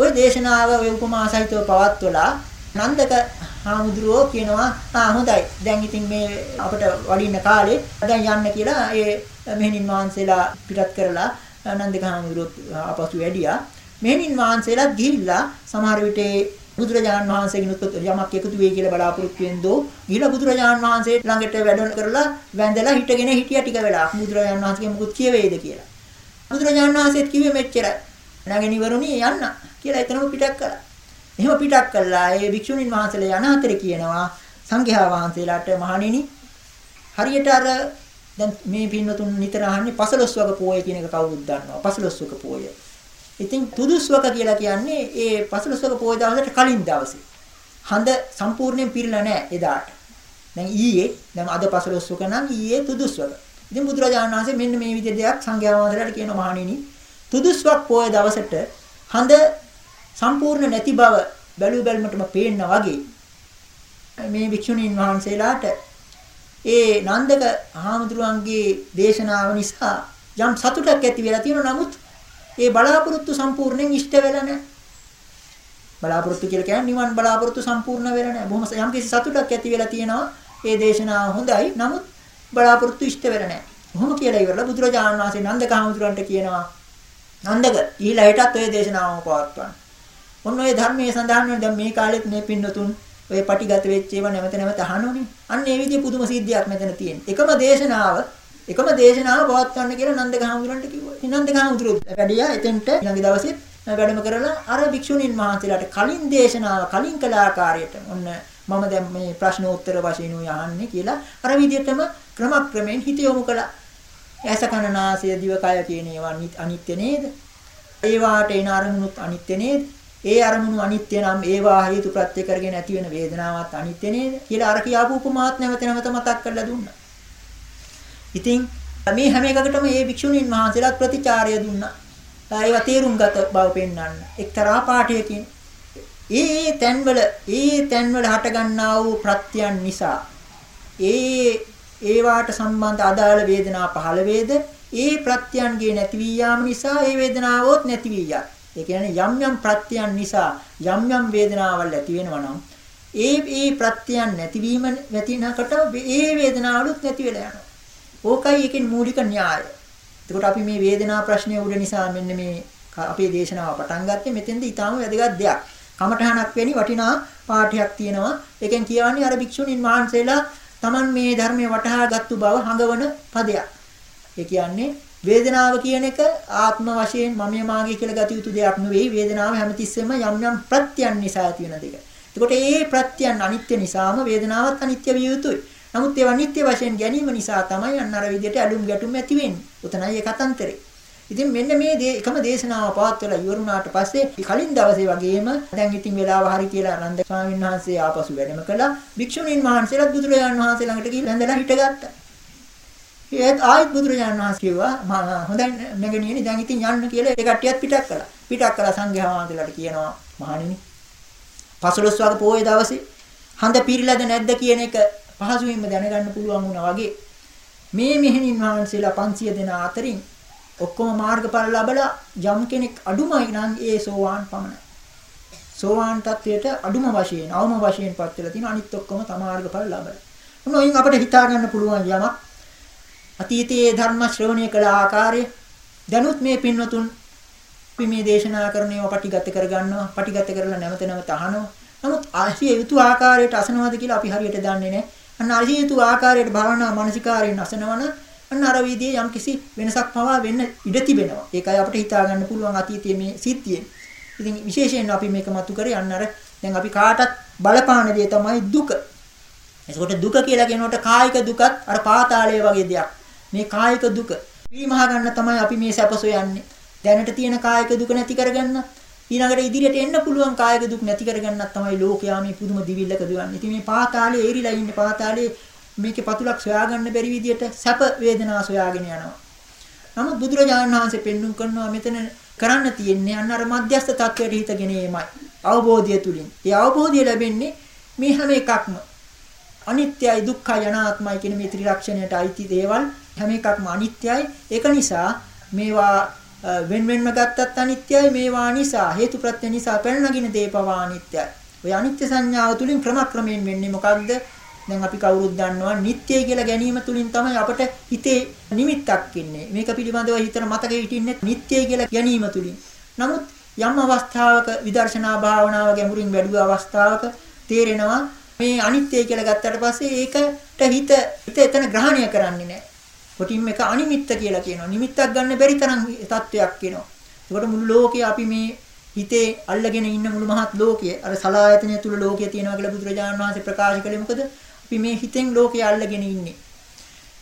ওই දේශනාව ඔය උපමා සහිතව පවත්වලා නන්දක හාමුදුරුවෝ කියනවා ආ හොඳයි දැන් ඉතින් මේ අපිට වඩින්න කාලේ දැන් යන්න කියලා ඒ මෙහෙණින් වහන්සේලා පිටත් කරලා නන්දක හාමුදුරුවෝ ආපසු වැඩියා මෙහෙණින් වහන්සේලා ගිහිල්ලා සමහර විට බුදුරජාණන් වහන්සේගෙනුත් යමක් එකතු වෙයි කියලා බලාපොරොත්තු වෙන්දෝ ගිහලා බුදුරජාණන් වහන්සේ ළඟට වැඩම කරලා වැඳලා හිටගෙන හිටියා ටික වෙලාවක් බුදුරජාණන් වහන්සේගෙන් මුකුත් කියවේද කියලා. බුදුරජාණන් වහන්සේත් කිව්වේ මෙච්චරයි. නැගෙන ඉවරුණි යන්න කියලා එතනම පිටක් කළා. එහෙම පිටක් කළා ඒ භික්ෂුණීන් වහන්සේලා යන අතර කියනවා සංඝයා වහන්සේලාට මහණෙනි හරියට අර දැන් මේ පින්වතුන් නිතර අහන්නේ පසළොස්වක පෝය කියන එක කවුරුත් දන්නවා. පසළොස්වක පෝය. ඉතින් තුදුස්වක කියලා කියන්නේ ඒ පසළොස්වක පෝය දවසට කලින් දවසේ. හඳ සම්පූර්ණයෙන් පිරලා නැහැ එදාට. දැන් ඊයේ දැන් අද පසළොස්වක නම් ඊයේ තුදුස්වක. ඉතින් බුදුරජාණන් වහන්සේ මෙන්න මේ විදිහට දෙයක් සංඝයා වහන්සේලාට කියන මහණෙනි තුදුස්වක් පෝය දවසට හඳ සම්පූර්ණ නැති බව බැලු බැලමටම පේනා වගේ මේ භික්ෂුණීන් වහන්සේලාට ඒ නන්දක හාමුදුරුවන්ගේ දේශනාව නිසා යම් සතුටක් ඇති වෙලා තියෙනවා නමුත් ඒ බලාපොරොත්තු සම්පූර්ණයෙන් ඉෂ්ට වෙලා නැහැ. බලාපොරොත්තු කියලා කියන්නේ නිවන් බලාපොරොත්තු සම්පූර්ණ වෙලා නැහැ. බොහොම යම් කිසි සතුටක් ඇති වෙලා තියෙනවා. ඒ දේශනාව හොඳයි. නමුත් බලාපොරොත්තු ඉෂ්ට වෙලා නැහැ. කොහොම කියලා ඉවරලා බුදුරජාණන් වහන්සේ නන්දක හාමුදුරුවන්ට කියනවා නන්දක ඊළා හිටත් ඔය දේශනාවම පවත්වන්න. ඔන්න ඔය ධර්මයේ සඳහන් වෙන දැන් මේ කාලෙත් මේ පින්නතුන් ඔය පටිගත වෙච්ච ඒවා නැවත නැවත අහනෝනේ. අන්න ඒ විදිහේ පුදුම සිද්ධියක් මෙතන තියෙනවා. එකම දේශනාව එකම දේශනාව පවත්වන්න කියලා නන්දක හාමුදුරන්ට කිව්වා. ඉතින් නන්දක හාමුදුරුවෝ වැඩියා එතෙන්ට ඊළඟ දවසෙත් වැඩම කරලා අර භික්ෂුණීන් වහන්සේලාට කලින් දේශනාව කලින් කළ ආකාරයට ඔන්න මම දැන් මේ ප්‍රශ්න උත්තර වශයෙන් යහන්නේ කියලා අර විදිහටම ක්‍රමක්‍රමයෙන් හිත යොමු කළා. ඇස කන නාසය දිවකය කියන ඒවා අනිත්‍ය නේද? ඒවාට එන අරමුණුත් අනිත්‍ය නේද? ඒ අරමුණු අනිත්‍ය නම් ඒවා හේතු ප්‍රත්‍ය කරගෙන ඇති වෙන වේදනාවත් අනිත්‍ය නේද කියලා අර කියාපු උපමාත් නැවත නැවත මතක් කරලා දුන්නා. ඉතින් මේ හැම එකකටම මේ භික්ෂුණීන් වහන්සේලාත් ප්‍රතිචාරය දුන්නා. ඒවා තේරුම් ගත බව පෙන්වන්න. එක්තරා පාඨයකින් ඒ තැන්වල ඒ තැන්වල හටගන්නා වූ ප්‍රත්‍යයන් නිසා ඒ ඒවාට සම්බන්ධ අදාළ වේදනා පහළ වේද ඒ ප්‍රත්‍යයන්ගේ නැති වී යාම නිසා ඒ වේදනාවොත් නැති වී යයි. ඒ කියන්නේ යම් යම් ප්‍රත්‍යයන් නිසා යම් යම් වේදනාවල් ඇති වෙනවා නම් ඒ ඒ ප්‍රත්‍යයන් නැතිවීම නැතිනකට ඒ වේදනාවලුත් නැති වෙලා යනවා. ඕකයි ඒකෙන් මූලික න්‍යාය. එතකොට අපි මේ වේදනා ප්‍රශ්නය උඩ නිසා මෙන්න මේ අපේ දේශනාව පටන් ගත්තේ මෙතෙන්ද ඊටාම වැදගත් දෙයක්. කමඨහනක් වෙනි වටිනා පාඨයක් තියෙනවා. ඒකෙන් කියවන්නේ අර භික්ෂුණීන් වහන්සේලා Taman මේ ධර්මයේ වටහා ගත්තු බව හඟවන පදයක්. ඒ කියන්නේ වේදනාව කියන එක ආත්ම වශයෙන් මමයේ මාගේ කියලා ගත යුතු දෙයක් නෙවෙයි වේදනාව හැමතිස්සෙම යම් යම් ප්‍රත්‍යයන් නිසා ඇති වෙන දෙයක්. එතකොට ඒ ප්‍රත්‍යයන් අනිත්‍ය නිසාම වේදනාවත් අනිත්‍ය විය යුතුයි. නමුත් ඒවා අනිත්‍ය වශයෙන් ගැනීම නිසා තමයි අන්න අර විදිහට ඇලුම් ගැටුම් ඇති වෙන්නේ. උතනයි ඒ කතන්තරේ. ඉතින් මෙන්න මේ එකම දේශනාව පවත්වලා ඉවරුණාට පස්සේ කලින් දවසේ වගේම දැන් ඉතින් වෙලාව හරි කියලා ආනන්ද ස්වාමීන් වහන්සේ ආපසු වැඩම කළා. භික්ෂුණීන් වහන්සේලා බුදුරජාණන් වහන්සේ ළඟට ගිහින් වැඳලා හිටගත්තා. ඒත් ආයෙත් බුදුරජාණන් වහන්සේ කිව්වා හොඳයි නැගෙනියනි දැන් ඉතින් යන්න කියලා ඒ කට්ටියත් පිටක් කළා. පිටක් කළා සංඝයා වහන්සේලාට කියනවා මහණෙනි. පසළොස්වක පොයේ දවසේ හඳ පිරීලාද නැද්ද කියන එක පහසුවෙන්ම දැනගන්න පුළුවන් වුණා වගේ මේ මෙහෙණින් වහන්සේලා 500 දෙනා අතරින් ඔක්කොම මාර්ගඵල ලැබලා යම් කෙනෙක් අඩුමයි නම් ඒ සෝවාන් පමණයි. සෝවාන් තත්වයට අඩුම වශයෙන් අවම වශයෙන් පත් වෙලා තියෙන අනිත් ඔක්කොම තමාර්ගඵල ලැබලා. මොන අපිට හිතා ගන්න පුළුවන් යමක් අතීතයේ ධර්ම ශ්‍රවණය කළ ආකාරය දැනුත් මේ පින්වතුන් අපි මේ දේශනා කරන ඒවා පටිගත කරගන්නවා පටිගත කරලා නැවත නැවත අහනවා. නමුත් ආශිය යුතු ආකාරයට අසනවාද කියලා අපි හරියට දන්නේ නැහැ. අන්න ආශිය යුතු ආකාරයට භාවනා මානසිකාරයෙන් අසනවන අන්න අර විදිහේ යම්කිසි වෙනසක් පවා වෙන්න ඉඩ තිබෙනවා. ඒකයි අපිට හිතා ගන්න පුළුවන් අතීතයේ මේ සිද්ධියෙන්. ඉතින් විශේෂයෙන් අපි මේක මතු කරේ අන්න අර දැන් අපි කාටත් බලපාන දේ තමයි දුක. එතකොට දුක කියලා කියනකොට කායික දුකත් අර පාතාලය වගේ දෙයක්. මේ කායික දුක විමහා ගන්න තමයි අපි මේ සැප සොයන්නේ. දැනට තියෙන කායික දුක නැති කරගන්න. ඊළඟට ඉදිරියට එන්න පුළුවන් කායික දුක් නැති කරගන්නත් තමයි ලෝකයා මේ පුදුම දිවිල්ලක දුවන්නේ. ඉතින් මේ පාතාලේ ඒරිලා ඉන්නේ පාතාලේ මේකේ පතුලක් සොයාගන්න බැරි විදියට සැප වේදනා සොයාගෙන යනවා. නමුත් බුදුරජාණන් වහන්සේ පෙන්눔 කරනවා මෙතන කරන්න තියෙන්නේ අන්න අර මධ්‍යස්ථ තත්වයට හිතගෙන එීමයි. අවබෝධය තුලින්. ඒ අවබෝධය ලැබෙන්නේ මේ හැම එකක්ම අනිත්‍යයි දුක්ඛයි අනාත්මයි කියන මේ ත්‍රිලක්ෂණයට අයිති දේවල් හැම එකක්ම අනිත්‍යයි. ඒක නිසා මේවා වෙන වෙනම ගත්තත් අනිත්‍යයි. මේවා නිසා හේතුප්‍රත්‍ය නිසා පැනනගින දේ පවා අනිත්‍යයි. ඔය අනිත්‍ය සංඥාව තුලින් ක්‍රමක්‍රමයෙන් වෙන්නේ මොකක්ද? දැන් අපි කවුරුත් දන්නවා නිට්ටය කියලා ගැනීම තුලින් තමයි අපට හිතේ නිමිත්තක් ඉන්නේ. මේක පිළිබඳව හිතන මතකෙ හිටින්නේ නිට්ටය කියලා ගැනීම තුලින්. නමුත් යම් අවස්ථාවක විදර්ශනා භාවනාව ගැඹුරින් වැඩි අවස්ථාවක තේරෙනවා මේ අනිත්‍යය කියලා ගත්තට පස්සේ ඒකට හිත හිත එතන ග්‍රහණය කරන්නේ නැහැ. කොටින් එක අනිමිත්ත කියලා කියනවා. නිමිත්තක් ගන්න බැරි තරම් තත්වයක් කියනවා. ඒකට මුළු ලෝකේ අපි මේ හිතේ අල්ලගෙන ඉන්න මුළු මහත් ලෝකයේ අර සලායතනය තුල ලෝකයේ තියෙනවා කියලා බුදුරජාණන් වහන්සේ ප්‍රකාශ කළේ මොකද? අපි මේ හිතෙන් ලෝකයේ අල්ලගෙන ඉන්නේ.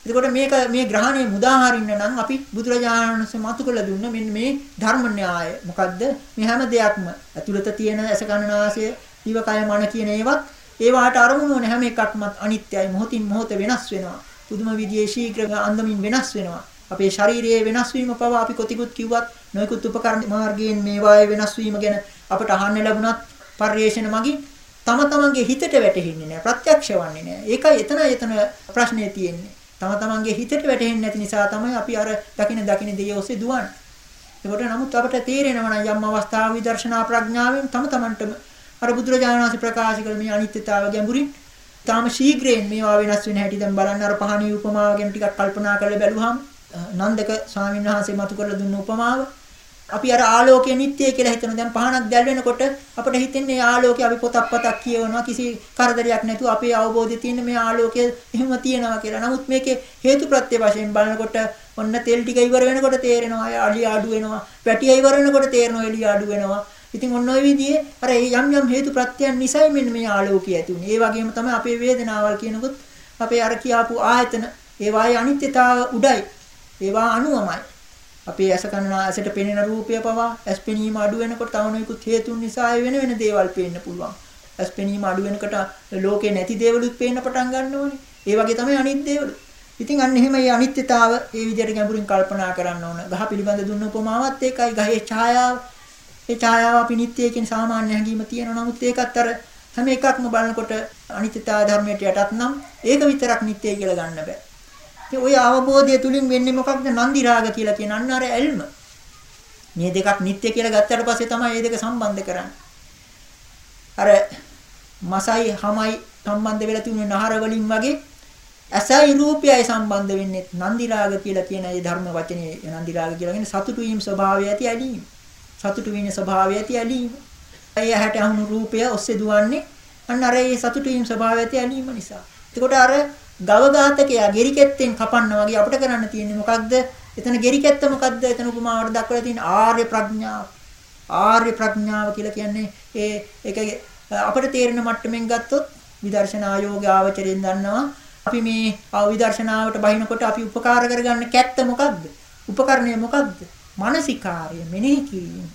එතකොට මේක මේ ග්‍රහණය මුදාහරින්න නම් අපි බුදුරජාණන් වහන්සේ මතු කළ දුන්න මෙන්න මේ ධර්ම න්‍යාය. මොකද්ද? මේ හැම දෙයක්ම ඇතුළත තියෙන ඇස කනනාසය, දිවකය මන කියන ඒවත් ඒවාට අරමුණු වෙන හැම එකක්ම අනිත්‍යයි. මොහොතින් මොහොත වෙනස් වෙනවා. පුදුම විදියේ ශීඝ්‍ර අන්දමින් වෙනස් වෙනවා. අපේ ශාරීරියේ වෙනස් වීම පවා අපි කොතිකුත් කිව්වත් නොයෙකුත් උපකරණ මාර්ගයෙන් මේවායේ වෙනස් වීම ගැන අපට අහන්න ලැබුණත් පරිේශන මගින් තම තමන්ගේ හිතට වැටහෙන්නේ නැහැ ප්‍රත්‍යක්ෂ වන්නේ නැහැ. ඒකයි එතන එතන ප්‍රශ්නේ තියෙන්නේ. තම තමන්ගේ හිතට වැටහෙන්නේ නැති නිසා තමයි අපි අර දකින දකින දේ ඔස්සේ දුවන්නේ. ඒකට නමුත් අපට තේරෙනවා නම් යම් අවස්ථාව විදර්ශනා ප්‍රඥාවෙන් තම තමන්ටම අර බුදුරජාණන් වහන්සේ ප්‍රකාශ කළ මේ අනිත්‍යතාව ගැඹුරින් තාම ශීඝ්‍රයෙන් මේවා වෙනස් වෙන හැටි දැන් බලන්න අර පහණී උපමාව ගැන ටිකක් කල්පනා කරලා බැලුවාම නන්දක ස්වාමීන් වහන්සේ මතු කරලා දුන්න උපමාව අපි අර ආලෝකය නිට්ටය කියලා හිතන දැන් පහනක් දැල් වෙනකොට අපිට හිතෙන්නේ ආලෝකය අපි පොතක් පතක් කියවනවා කිසි කරදරයක් නැතුව අපේ අවබෝධය තියෙන මේ ආලෝකය එහෙම තියෙනවා කියලා. නමුත් මේකේ හේතුප්‍රත්‍ය වශයෙන් බලනකොට ඔන්න තෙල් ටික ඉවර වෙනකොට තේරෙනවා අලි අඩු වෙනවා. පැටිය ඉවර වෙනකොට තේරෙනවා එළිය අඩු වෙනවා. ඉතින් ඔන්න ඔය විදිහේ අර යම් යම් හේතුප්‍රත්‍යයන් නිසායි මෙන්න මේ ආලෝකය ඇති වුනේ. ඒ වගේම තමයි අපේ වේදනාවල් කියනකොත් අපේ අර කියාපු ආයතන ඒවායේ අනිත්‍යතාව උඩයි ඒවා අනුවමයි. අපේ ඇස කන ඇසට පෙනෙන රූපය පවා ඇස් පෙනීම අඩු වෙනකොට තව නොයෙකුත් හේතුන් නිසා වෙන වෙන දේවල් පේන්න පුළුවන්. ඇස් පෙනීම අඩු වෙනකොට ලෝකේ නැති දේවලුත් පේන්න පටන් ගන්න ඕනේ. ඒ වගේ තමයි අනිත් දේවලු. ඉතින් අන්න එහෙම මේ අනිත්‍යතාව ඒ විදිහට ගැඹුරින් කල්පනා කරන්න ඕන. ගහ පිළිබඳ දුන්න උපමාවත් ඒකයි. ගහේ ඡායාව. ඒ ඡායාව අපි නිට්ටය කියන සාමාන්‍ය හැඟීම තියෙනවා. නමුත් ඒකත් අර හැම එකක්ම බලනකොට අනිත්‍යතාව ධර්මයට යටත් නම් ඒක විතරක් නිට්ටය කියලා ගන්න බෑ. ඉතින් ওই අවබෝධය තුලින් වෙන්නේ මොකක්ද? නන්දි රාග කියලා කියන අන්න අර ඇල්ම. මේ දෙකක් නිත්‍ය කියලා ගත්තට පස්සේ තමයි මේ දෙක සම්බන්ධ කරන්නේ. අර මසයි හමයි සම්බන්ධ වෙලා තියුනේ නහර වලින් වගේ ඇසයි රූපයයි සම්බන්ධ වෙන්නේ නන්දි රාග කියලා කියන ඒ ධර්ම වචනේ නන්දි රාග කියලා කියන්නේ සතුටු වීම ස්වභාවය ඇති ඇලීම. සතුටු වීම ස්වභාවය ඇති ඇලීම. ඒ හැට අහුණු රූපය ඔස්සේ දුවන්නේ අන්න අර ඒ සතුටු වීම ස්වභාවය ඇති ඇලීම නිසා. එතකොට අර ගව ඝාතකයා ගෙරිකැත්තෙන් කපන්නා වගේ අපිට කරන්න තියෙන්නේ මොකක්ද? එතන ගෙරිකැත්ත මොකක්ද? එතන උපමාවට දක්වලා තියෙන ආර්ය ප්‍රඥාව. ආර්ය ප්‍රඥාව කියලා කියන්නේ ඒ ඒක අපිට තේරෙන මට්ටමින් ගත්තොත් විදර්ශනා යෝග ආවචරයෙන් දන්නවා අපි මේ විදර්ශනාවට බහිනකොට අපි උපකාර කරගන්න කැත්ත මොකක්ද? උපකරණය මොකක්ද? මානසිකාර්ය මෙනෙහි කිරීම.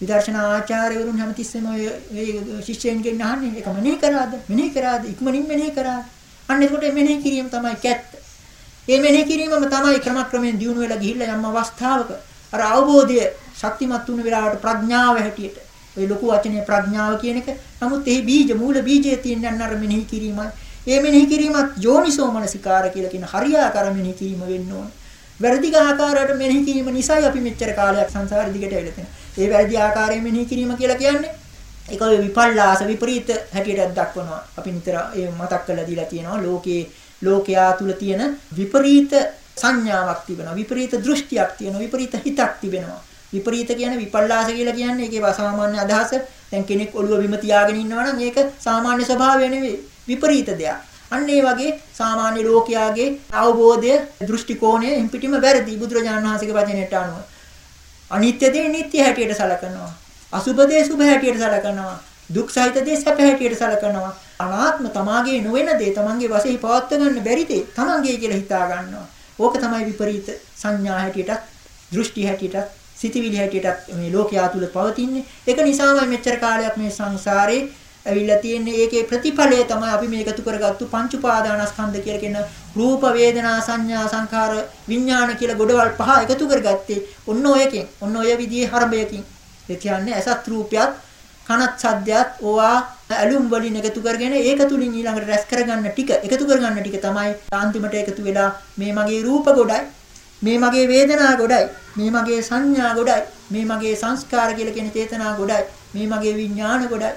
විදර්ශනා ආචාර්යවරුන් හැමතිස්සෙම ඒ ශිෂ්‍යයන්ගෙන් අහන්නේ ඒක මෙනෙහි කරාද? මෙනෙහි කරාද? ඉක්මනින් මෙනෙහි කරාද? අන්න එතකොට මෙනෙහි කිරීම තමයි කැත්ත. ඒ මෙනෙහි කිරීමම තමයි ක්‍රමක්‍රමයෙන් දියුණු වෙලා ගිහිල්ලා යම් අවස්ථාවක අර අවබෝධය ශක්තිමත් වුණ වෙලාවට ප්‍රඥාව හැටියට ওই ලොකු වචනේ ප්‍රඥාව කියන එක. නමුත් ඒ බීජ මූල බීජයේ තියෙන අර මෙනෙහි කිරීමයි. ඒ මෙනෙහි කිරීමත් යෝනිසෝ මනසිකාර කියලා කියන හරියාකාර මෙනෙහි කිරීම වෙන්න ඕන. වැරදි ආකාරයට මෙනෙහි කිරීම නිසායි අපි මෙච්චර කාලයක් සංසාර දිගට ඇවිල්ලා තියෙන්නේ. ඒ වැරදි ආකාරයෙන් මෙනෙහි කිරීම කියලා කියන්නේ ඒක ඔය විපල්ලාස විපරීත හැටියට දක්වනවා. අපි නිතර ඒ මතක් කරලා දීලා තියෙනවා ලෝකේ ලෝකයා තුල තියෙන විපරීත සංඥාවක් තිබෙනවා. විපරීත දෘෂ්ටියක් තියෙනවා. විපරීත හිතක් තිබෙනවා. විපරීත කියන විපල්ලාස කියලා කියන්නේ ඒකේ සාමාන්‍ය අදහස. දැන් කෙනෙක් ඔළුව බිම තියාගෙන ඉන්නවා නම් ඒක සාමාන්‍ය ස්වභාවය නෙවෙයි. විපරීත දෙයක්. අන්න ඒ වගේ සාමාන්‍ය ලෝකයාගේ අවබෝධය දෘෂ්ටි කෝණය පිටිම වැරදි බුදුරජාණන් වහන්සේගේ වචනයට අනුව. අනිත්‍ය දේ නිට්ටය හැටියට සලකනවා. අසුබ දේ සුබ හැටියට සලකනවා. දුක් සහිත දේ සැප හැටියට සලකනවා. අනාත්ම තමාගේ නොවන දේ තමන්ගේ වශයෙන් පවත්ව ගන්න බැරි දේ තමන්ගේ කියලා හිතා ගන්නවා. ඕක තමයි විපරීත සංඥා හැටියට, දෘෂ්ටි හැටියට, සිතිවිලි හැටියට මේ ලෝකයා තුල පවතින්නේ. ඒක නිසාමයි මෙච්චර කාලයක් මේ සංසාරේ ඇවිල්ලා තියෙන්නේ. ඒකේ ප්‍රතිඵලය තමයි අපි මේ එකතු කරගත්තු පංච උපාදානස්කන්ධ කියලා කියන රූප වේදනා සංඥා සංඛාර විඥාන කියලා ගොඩවල් පහ එකතු කරගත්තේ. ඔන්න ඔයකින්. ඔන්න ඔය විදිහේ හරබයකින්. ඒ කියන්නේ ඇසත් රූපයත් කනත් සද්දයත් ඕවා ඇලුම් වලින් එකතු කරගෙන ඒක තුලින් ඊළඟට රැස් කරගන්න ටික එකතු කරගන්න ටික තමයි අන්තිමට එකතු වෙලා මේ මගේ රූප ගොඩයි මේ මගේ වේදනා ගොඩයි මේ මගේ සංඥා ගොඩයි මේ මගේ සංස්කාර කියලා කියන චේතනා ගොඩයි මේ මගේ විඥාන ගොඩයි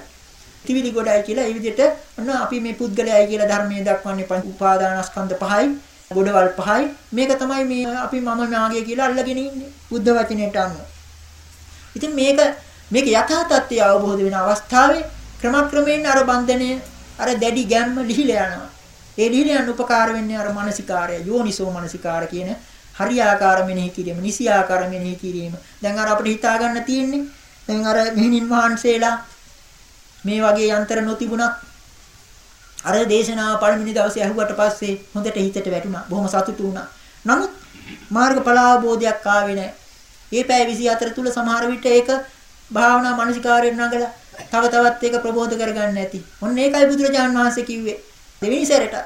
ත්‍රිවිධ ගොඩයි කියලා ඒ විදිහට ඔන්න අපි මේ පුද්ගලයයි කියලා ධර්මයේ දක්වන්නේ පංච උපාදානස්කන්ධ පහයි ගොඩවල් පහයි මේක තමයි මේ අපි මම මාගේ කියලා අල්ලගෙන ඉන්නේ බුද්ධ වචනයට අනුව ඉතින් මේක මේක යථා තත්ත්වය අවබෝධ වෙන අවස්ථාවේ ක්‍රමක්‍රමයෙන් අර බන්ධනය අර දැඩි ගැම්ම ලිහිලා යනවා. ඒ ලිහිලා යන උපකාර වෙන්නේ අර මානසිකාරය යෝනිසෝ මානසිකාර කියන හරියාකාර මෙනෙහි කිරීම, නිසියාකාර මෙනෙහි කිරීම. දැන් අර අපිට හිතා ගන්න තියෙන්නේ දැන් අර මෙහිණින් වහන්සේලා මේ වගේ යන්ත්‍ර නොතිබුණා අර දේශනාව පළවෙනි දවසේ ඇහුවට පස්සේ හොඳට හිතට වැටුණා. බොහොම සතුටු වුණා. නමුත් මාර්ගඵල අවබෝධයක් ආවේ නැහැ. ඒ පැය 24 තුල සමහර විට ඒක භාවනා මානසිකාරයෙන් නගලා තව තවත් ඒක ප්‍රබෝධ කරගන්න ඇති. ඔන්න ඒකයි බුදුරජාන් වහන්සේ කිව්වේ. දෙවෙනි සැරේට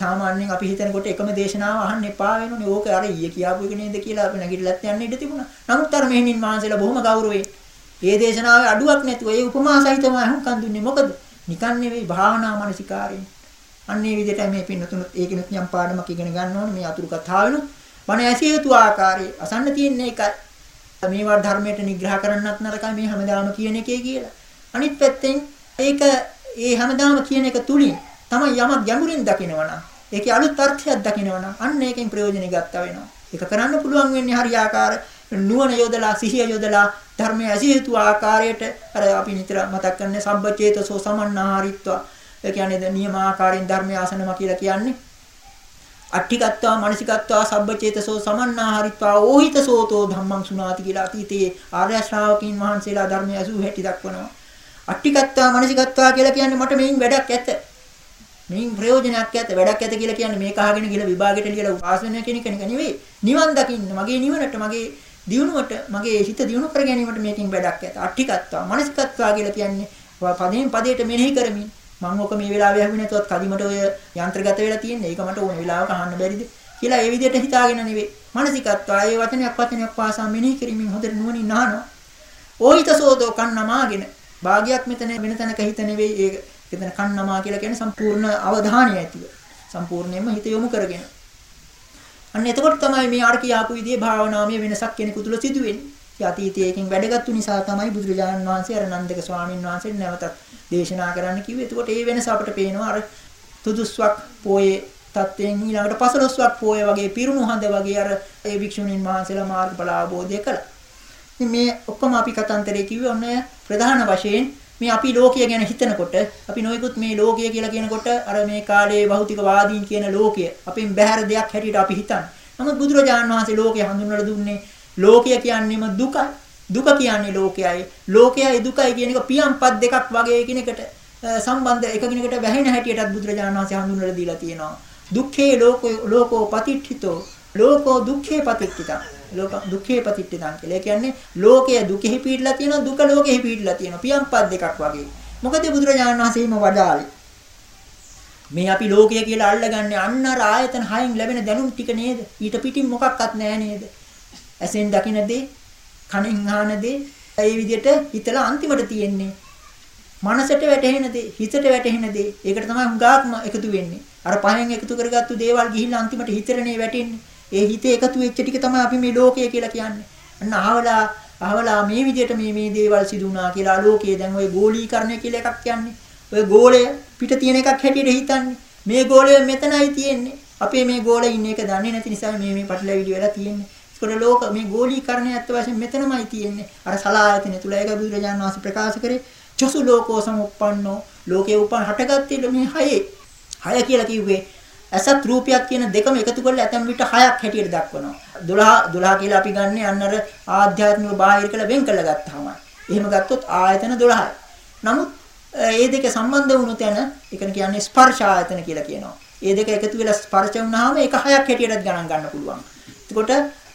සාමාන්‍යයෙන් අපි හිතනකොට එකම දේශනාව අහන්න එපා වෙනුනේ. ඕක අර ඊයේ කියපු එක නේද කියලා අපි නැගිටලත් යන්න ඉඩ තිබුණා. නමුත් අර මෙහෙණින් වහන්සේලා බොහොම ගෞරවයෙන් ඒ දේශනාවේ අඩුවක් නැතුව ඒ උපමා සහිතව අහුම්කන් දුන්නේ මොකද? නිකන් නෙවෙයි භාවනා මානසිකාරයෙන්. අන්න ඒ විදිහට මේ පින්නතුනුත් ඒකිනුත් යම් පාඩමක් ඉගෙන ගන්න ඕනේ මේ අතුරු කතාවෙනුත්. බණ ඇසිය යුතු ආකාරයේ අසන්න තියෙන්නේ ඒකයි. මේවා ධර්මයට නිග්‍රහ කරන්නත් නරකයි මේ හැමදාම කියන එකේ කියලා. අනිත් පැත්තෙන් ඒක ඒ හැමදාම කියන එක තුලින් තමයි යමක් ගැඹුරින් දකිනවනම් ඒකේ අලුත් අර්ථයක් දකිනවනම් අන්න ඒකෙන් ප්‍රයෝජනෙ ගත්තා වෙනවා. ඒක කරන්න පුළුවන් වෙන්නේ හරියාකාර නුවණ යොදලා සිහිය යොදලා ධර්මයේ ඇසිය යුතු ආකාරයට අර අපි නිතර මතක් කරන්නේ සම්බචේතසෝ සමන්නාහරිත්වා. ඒ කියන්නේ නියමාකාරයෙන් ධර්මය ආසනම කියලා කියන්නේ. අට්ඨිකත්වා මනසිකත්වා සබ්බචේතසෝ සමන්නාහරිත්වා ඕහිතසෝතෝ ධම්මං සුනාති කියලා අතීතයේ ආර්ය ශ්‍රාවකීන් වහන්සේලා ධර්මය ඇසූ හැටි දක්වනවා. අට්ඨිකත්වා මනසිකත්වා කියලා කියන්නේ මට මේන් වැඩක් ඇත. මේන් ප්‍රයෝජනයක් ඇත වැඩක් ඇත කියලා කියන්නේ මේක අහගෙන ගිහලා විභාගෙට ලියලා උපාසනය කියන එක නෙවෙයි. නිවන් දකින්න මගේ නිවනට මගේ දියුණුවට මගේ හිත දියුණු කර ගැනීමට මේකෙන් වැඩක් ඇත අට්ඨිකත්වා මනසිකත්වා කියලා කියන්නේ පදයෙන් පදයට මෙනෙහි කරමින් මම ඔක මේ වෙලාවේ අහුවේ නැතුවත් කදිමට ඔය යන්ත්‍රගත වෙලා තියෙන්නේ. ඒක මට ඕන වෙලාවක අහන්න බැරිද කියලා ඒ විදිහට හිතාගෙන නෙවෙයි. මානසිකත්වය ඒ වචනයක් වචනයක් පාසා මෙනෙහි කිරීමෙන් හොඳට නුවණින් අහනවා. ඕහිතසෝදෝ කන්නමාගෙන භාගයක් මෙතන වෙන තැනක හිත නෙවෙයි ඒක එතන කන්නමා කියලා කියන්නේ සම්පූර්ණ අවධානය ඇතිව. සම්පූර්ණයෙන්ම හිත යොමු කරගෙන. අන්න එතකොට තමයි මේ ආර කියාපු විදිහේ භාවනාවේ වෙනසක් කෙනෙකු තුල සිදුවෙන්නේ. අතීතයේකින් වැඩගත්තු නිසා තමයි බුදුරජාණන් වහන්සේ අර නන්දක ස්වාමීන් වහන්සේ නැවතත් දේශනා කරන්න කිව්වේ. එතකොට ඒ වෙනස අපිට පේනවා අර තුදුස්වක් පොයේ තත්වයෙන් ඊළඟට පසළොස්වක් පොයේ වගේ පිරුණු හඳ වගේ අර ඒ භික්ෂුණීන් වහන්සේලා මාර්ගඵල අවබෝධය කළා. ඉතින් මේ ඔක්කොම අපි කතන්තරේ කිව්වේ ඔන්න ප්‍රධාන වශයෙන් මේ අපි ලෝකය ගැන හිතනකොට අපි නොයෙකුත් මේ ලෝකය කියලා කියනකොට අර මේ කාලේ භෞතිකවාදීන් කියන ලෝකය අපෙන් බැහැර දෙයක් හැටියට අපි හිතන්නේ. නමුත් බුදුරජාණන් වහන්සේ ලෝකය හඳුන්වලා දුන්නේ ලෝකය කියන්නේම දුකයි. දුක කියන්නේ ලෝකයයි. ලෝකයයි දුකයි කියන එක පියම්පත් දෙකක් වගේ එකිනෙකට සම්බන්ධ එකකිනෙකට වැහෙන හැටියටත් බුදුරජාණන් වහන්සේ හඳුන්වලා දීලා තියෙනවා. දුක්ඛේ ලෝකෝ ලෝකෝ පතිට්ඨිතෝ ලෝකෝ දුක්ඛේ පතිට්ඨිතං. ලෝක දුක්ඛේ පතිට්ඨිතං කියලා. ඒ කියන්නේ ලෝකය දුකෙහි පීඩලා තියෙනවා දුක ලෝකෙහි පීඩලා තියෙනවා. පියම්පත් දෙකක් වගේ. මොකද බුදුරජාණන් වහන්සේම වදාළේ මේ අපි ලෝකය කියලා අල්ලගන්නේ අන්න අර ආයතන හයෙන් ලැබෙන දැනුම් ටික නේද? ඊට පිටින් මොකක්වත් නැහැ නේද? ඇසෙන් දකින දේ, කනෙන් අහන දේ, ඒ විදිහට හිතලා අන්තිමට තියෙන්නේ. මනසට වැටහෙන දේ, හිතට වැටහෙන දේ. ඒකට තමයි හුඟාක්ම එකතු වෙන්නේ. අර පහෙන් එකතු කරගත්තු දේවල් ගිහිල්ලා අන්තිමට හිතරනේ වැටෙන්නේ. ඒ හිතේ එකතු වෙච්ච ටික තමයි අපි මේ ලෝකය කියලා කියන්නේ. අන්න අහවලා අහවලා මේ විදිහට මේ මේ දේවල් සිදු වුණා කියලා ආලෝකයේ දැන් ওই ගෝලීකරණය කියලා එකක් කියන්නේ. ඔය ගෝලය පිට තියෙන එකක් හැටියට හිතන්නේ. මේ ගෝලය මෙතනයි තියෙන්නේ. අපේ මේ ගෝලේ ඉන්න එක දන්නේ නැති නිසා මේ මේ පටලැවිලි වෙලා තියෙන්නේ. ඒකට ලෝක මේ ගෝලීකරණය ඇත්ත වශයෙන් මෙතනමයි තියෙන්නේ. අර සලායතන තුල ඒක බුදුරජාණන් වහන්සේ ප්‍රකාශ කරේ චසු ලෝකෝ සමුප්පන්නෝ ලෝකේ උපන් හටගත්තේ මේ හයේ. හය කියලා කිව්වේ ඇසත් රූපයක් කියන දෙකම එකතු කරලා ඇතැම් විට හයක් හැටියට දක්වනවා. 12 12 කියලා අපි ගන්නේ අන්නර ආධ්‍යාත්මික බාහිර කියලා වෙන් කරලා ගත්තාමයි. එහෙම ගත්තොත් ආයතන 12යි. නමුත් ඒ දෙක සම්බන්ධ වුණු තැන ඒක කියන්නේ ස්පර්ශ ආයතන කියලා කියනවා. ඒ දෙක එකතු වෙලා ස්පර්ශ වුණාම ඒක හයක් හැටියට ගණන් ගන්න පුළුවන්. එතකොට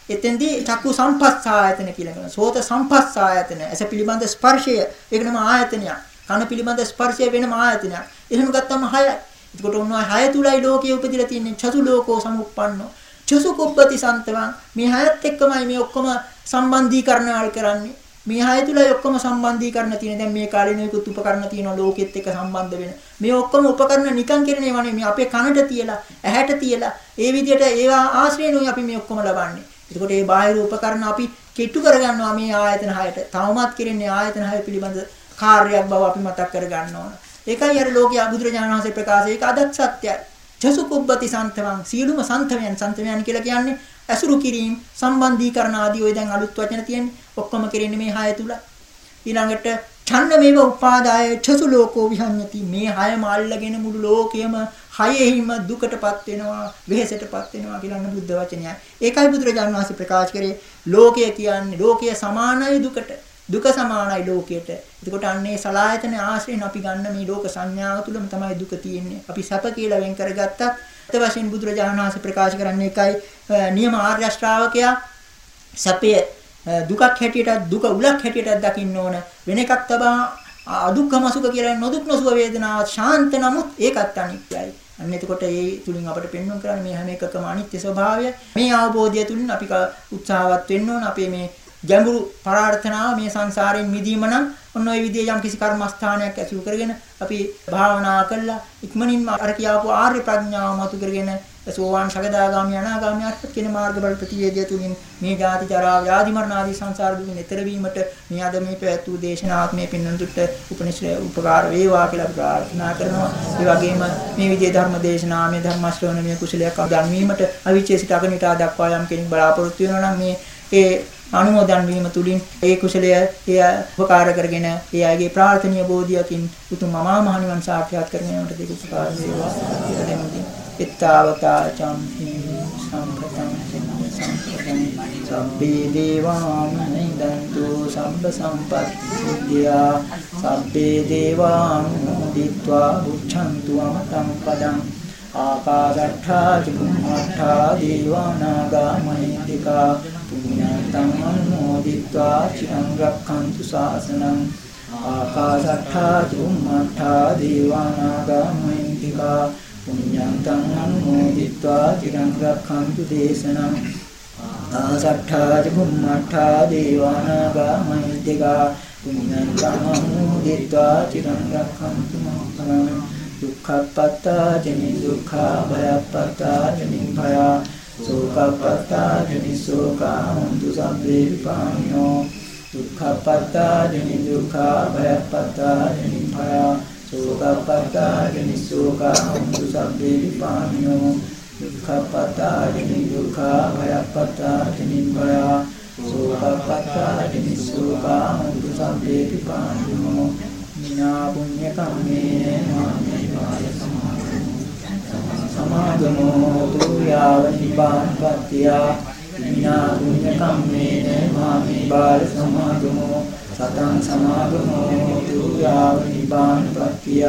එතෙන්දී චක්කු සම්පස්සායතන කියලා කියනවා. සෝත සම්පස්සායතන. ඇස පිළිබඳ ස්පර්ශය ඒකනම ආයතනයක්. කන පිළිබඳ ස්පර්ශය වෙනම ආයතනයක්. එහෙම ගත්තම හයයි. එතකොට ඔන්න හය තුලයි ලෝකයේ උපදිලා තියෙන්නේ චතු ලෝකෝ සමුප්පන්නෝ. චසු කුබ්බති සන්තවං මේ හයත් එක්කමයි මේ ඔක්කොම සම්බන්ධීකරණවල් කරන්නේ. මේ හය තුලයි ඔක්කොම සම්බන්ධීකරණ තියෙන. දැන් මේ කාලේ නෙකුත් උපකරණ තියෙනවා ලෝකෙත් එක්ක සම්බන්ධ වෙන. මේ ඔක්කොම උපකරණ නිකන් කරන්නේ වනේ මේ අපේ කනට තියලා, ඇහැට තියලා, ඒ විදිහට ඒවා ආශ්‍රේණුයි අපි මේ ඔක්කොම ලබන්නේ. එතකොට මේ බාහිර උපකරණ අපි කිට්ටු කරගන්නවා මේ ආයතන හයට. තවමත් කෙරෙන්නේ ආයතන හය පිළිබඳ කාර්යයක් බව අපි මතක් කරගන්න ඕන. ඒකයි අර ලෝකයේ බුදුරජාණන් වහන්සේ ප්‍රකාශ ඒක අදත් සත්‍යයි. චසු කුබ්බති සන්තවං සීලුම සන්තවයන් සන්තවයන් කියලා කියන්නේ ඇසුරු කිරීම සම්බන්ධීකරණ ආදී ඔය දැන් අලුත් වචන තියෙන්නේ ඔක්කොම කෙරෙන්නේ මේ හය තුල. ඊළඟට ඡන්න මේව උපාදාය චසු ලෝකෝ විහඤ්ඤති මේ හයම අල්ලගෙන මුළු ලෝකෙම හයෙහිම දුකටපත් වෙනවා වෙහෙසටපත් වෙනවා කියලා න බුද්ධ වචනයයි. ඒකයි බුදුරජාණන් වහන්සේ ප්‍රකාශ කරේ ලෝකය කියන්නේ ලෝකය සමානයි දුකට. දුක සමානයි ලෝකයට. එතකොට අන්නේ සලායතන ආශ්‍රයෙන් අපි ගන්න මේ ලෝක සංඥාව තුළම තමයි දුක තියෙන්නේ. අපි සැප කියලා වෙන් කරගත්තත් අත වශයෙන් බුදුරජාණන් වහන්සේ ප්‍රකාශ කරන්නේ එකයි නියම ආර්ය ශ්‍රාවකයා සැපය දුකක් හැටියට දුක උලක් හැටියට දකින්න ඕන. වෙන එකක් තබා අදුක්ඛම සුඛ කියලා නොදුක් නොසුව වේදනාව ශාන්ත නමුත් ඒකත් අනිත්‍යයි. අන්න එතකොට ඒ තුලින් අපට පෙන්වන්න කරන්නේ මේ හැම එකකම අනිත්‍ය ස්වභාවය. මේ අවබෝධය තුලින් අපි උත්සාහවත් වෙන්න ඕන. අපේ මේ ගැඹුරු ප්‍රාර්ථනාව මේ සංසාරයෙන් මිදීම නම් ඔන්න ඔය විදිහේ යම් කිසි කර්මස්ථානයක් ඇසුරු කරගෙන අපි භාවනා කළා ඉක්මනින්ම අර කියාපු ආර්ය ප්‍රඥාව මතු කරගෙන සෝවාන් සකදාගාමි අනාගාමි අර්ථ කියන මාර්ගබල ප්‍රතිවේදය තුලින් මේ ජාති ජරා ව්‍යාධි මරණ ආදී සංසාර දුකින් එතර වීමට මේ අද මේ පැවැත්වූ දේශනාවක් මේ පින්නතුට උපනිශ්‍රය උපකාර වේවා කියලා ප්‍රාර්ථනා කරනවා. ඒ වගේම මේ විදිහේ ධර්ම දේශනා මේ ධර්ම ශ්‍රවණමය කුසලයක් අගන්වීමට අවිචේ සිට අගනිට දක්වා යම් කෙනෙක් බලාපොරොත්තු වෙනවා නම් මේ ඒ අනුමෝදන් වීම තුලින් ඒ කුසලය එය උපකාර කරගෙන ඒ අයගේ ප්‍රාර්ථනීය බෝධියකින් උතුම් අමා මහ නිවන් සාක්ෂාත් කරගන්නට දෙක උපකාර වේවා. කියලා දෙමුදී. ittavata champi sampratam sampratam sabbe devanudantu sabba sampattiya sabbe devanudiत्वा bucchantu amatam padam ආකාශට්ඨා චුම්මට්ඨා දීවානාගාමහිත්‍තිකා පුඤ්ඤන්තං අනුමෝදිत्वा චිරං රක්ඛන්තු ශාසනං ආකාශට්ඨා චුම්මට්ඨා දීවානාගාමහිත්‍තිකා පුඤ්ඤන්තං අනුමෝදිत्वा චිරං රක්ඛන්තු දේශනං ආකාශට්ඨා චුම්මට්ඨා දීවානාගාමහිත්‍තිකා පුඤ්ඤන්තං අනුමෝදිत्वा චිරං රක්ඛන්තු මං දුක්ඛපත්තා ජනි දුක්ඛා භයපත්තා ජනි භය සෝකපත්තා ජනි සෝකා හොන්තු සම්පේ විපානිනෝ දුක්ඛපත්තා ජනි දුක්ඛා භයපත්තා ජනි භය සෝකපත්තා ජනි සෝකා හොන්තු සම්පේ විපානිනෝ දුක්ඛපත්තා ජනි දුක්ඛා භයපත්තා ජනි භය සෝකපත්තා ජනි සෝකා හොන්තු සම්පේ විපානිනෝ මිනා පුඤ්ඤ කම්මේන මාමේ බාල සමාගමෝ තුයාව නිපාන පත්‍තිය මිනා පුඤ්ඤ කම්මේන මාමේ බාල සමාගමෝ සතං සමාගමෝ තුයාව නිපාන පත්‍තිය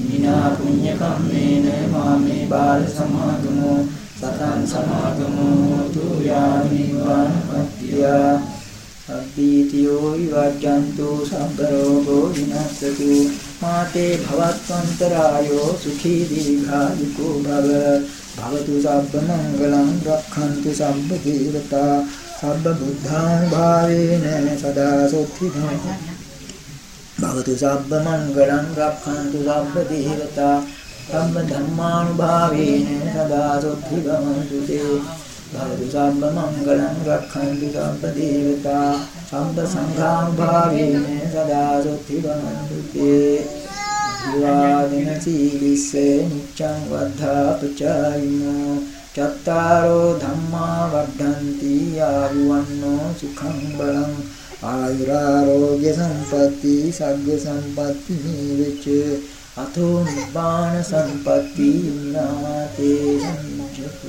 මිනා පුඤ්ඤ කම්මේන මාමේ බාල සමාගමෝ සතං සමාගමෝ තුයාව නිපාන පත්‍තිය සබ්බීතියෝ විවජ්ජන්තු සබ්බ රෝගෝ විනස්සතු මාතේ භවත්වන්තරායෝ සුඛී දීඝායුකෝ භව භවතු සබ්බ මංගලං රක්ඛන්තු සබ්බ දීවතා සබ්බ බුද්ධානුභාවේන සදා සොත්ති භවතු සබ්බ මංගලං රක්ඛන්තු සබ්බ දීවතා සම්ම ධම්මානුභාවේන සදා සොත්ති භවන්තු තේ භවතු සම්බ මංගලං රක්ඛන්තු සම්ප දේවතා සම්බ සංඝානුභාවේන සදා සොත්ති වන්තු තේ විවාදින සීලිස්ස නිච්ඡං වද්ධා පුචායිනෝ චත්තාරෝ ධම්මා වඩ්ඩಂತಿ ආයුවන්නෝ සුඛං බලං ආයුරාෝග්‍ය සම්පatti සග්ග සම්පatti නිවිච අතෝ නිබ්බාන සම්පatti නාතේ සංජතු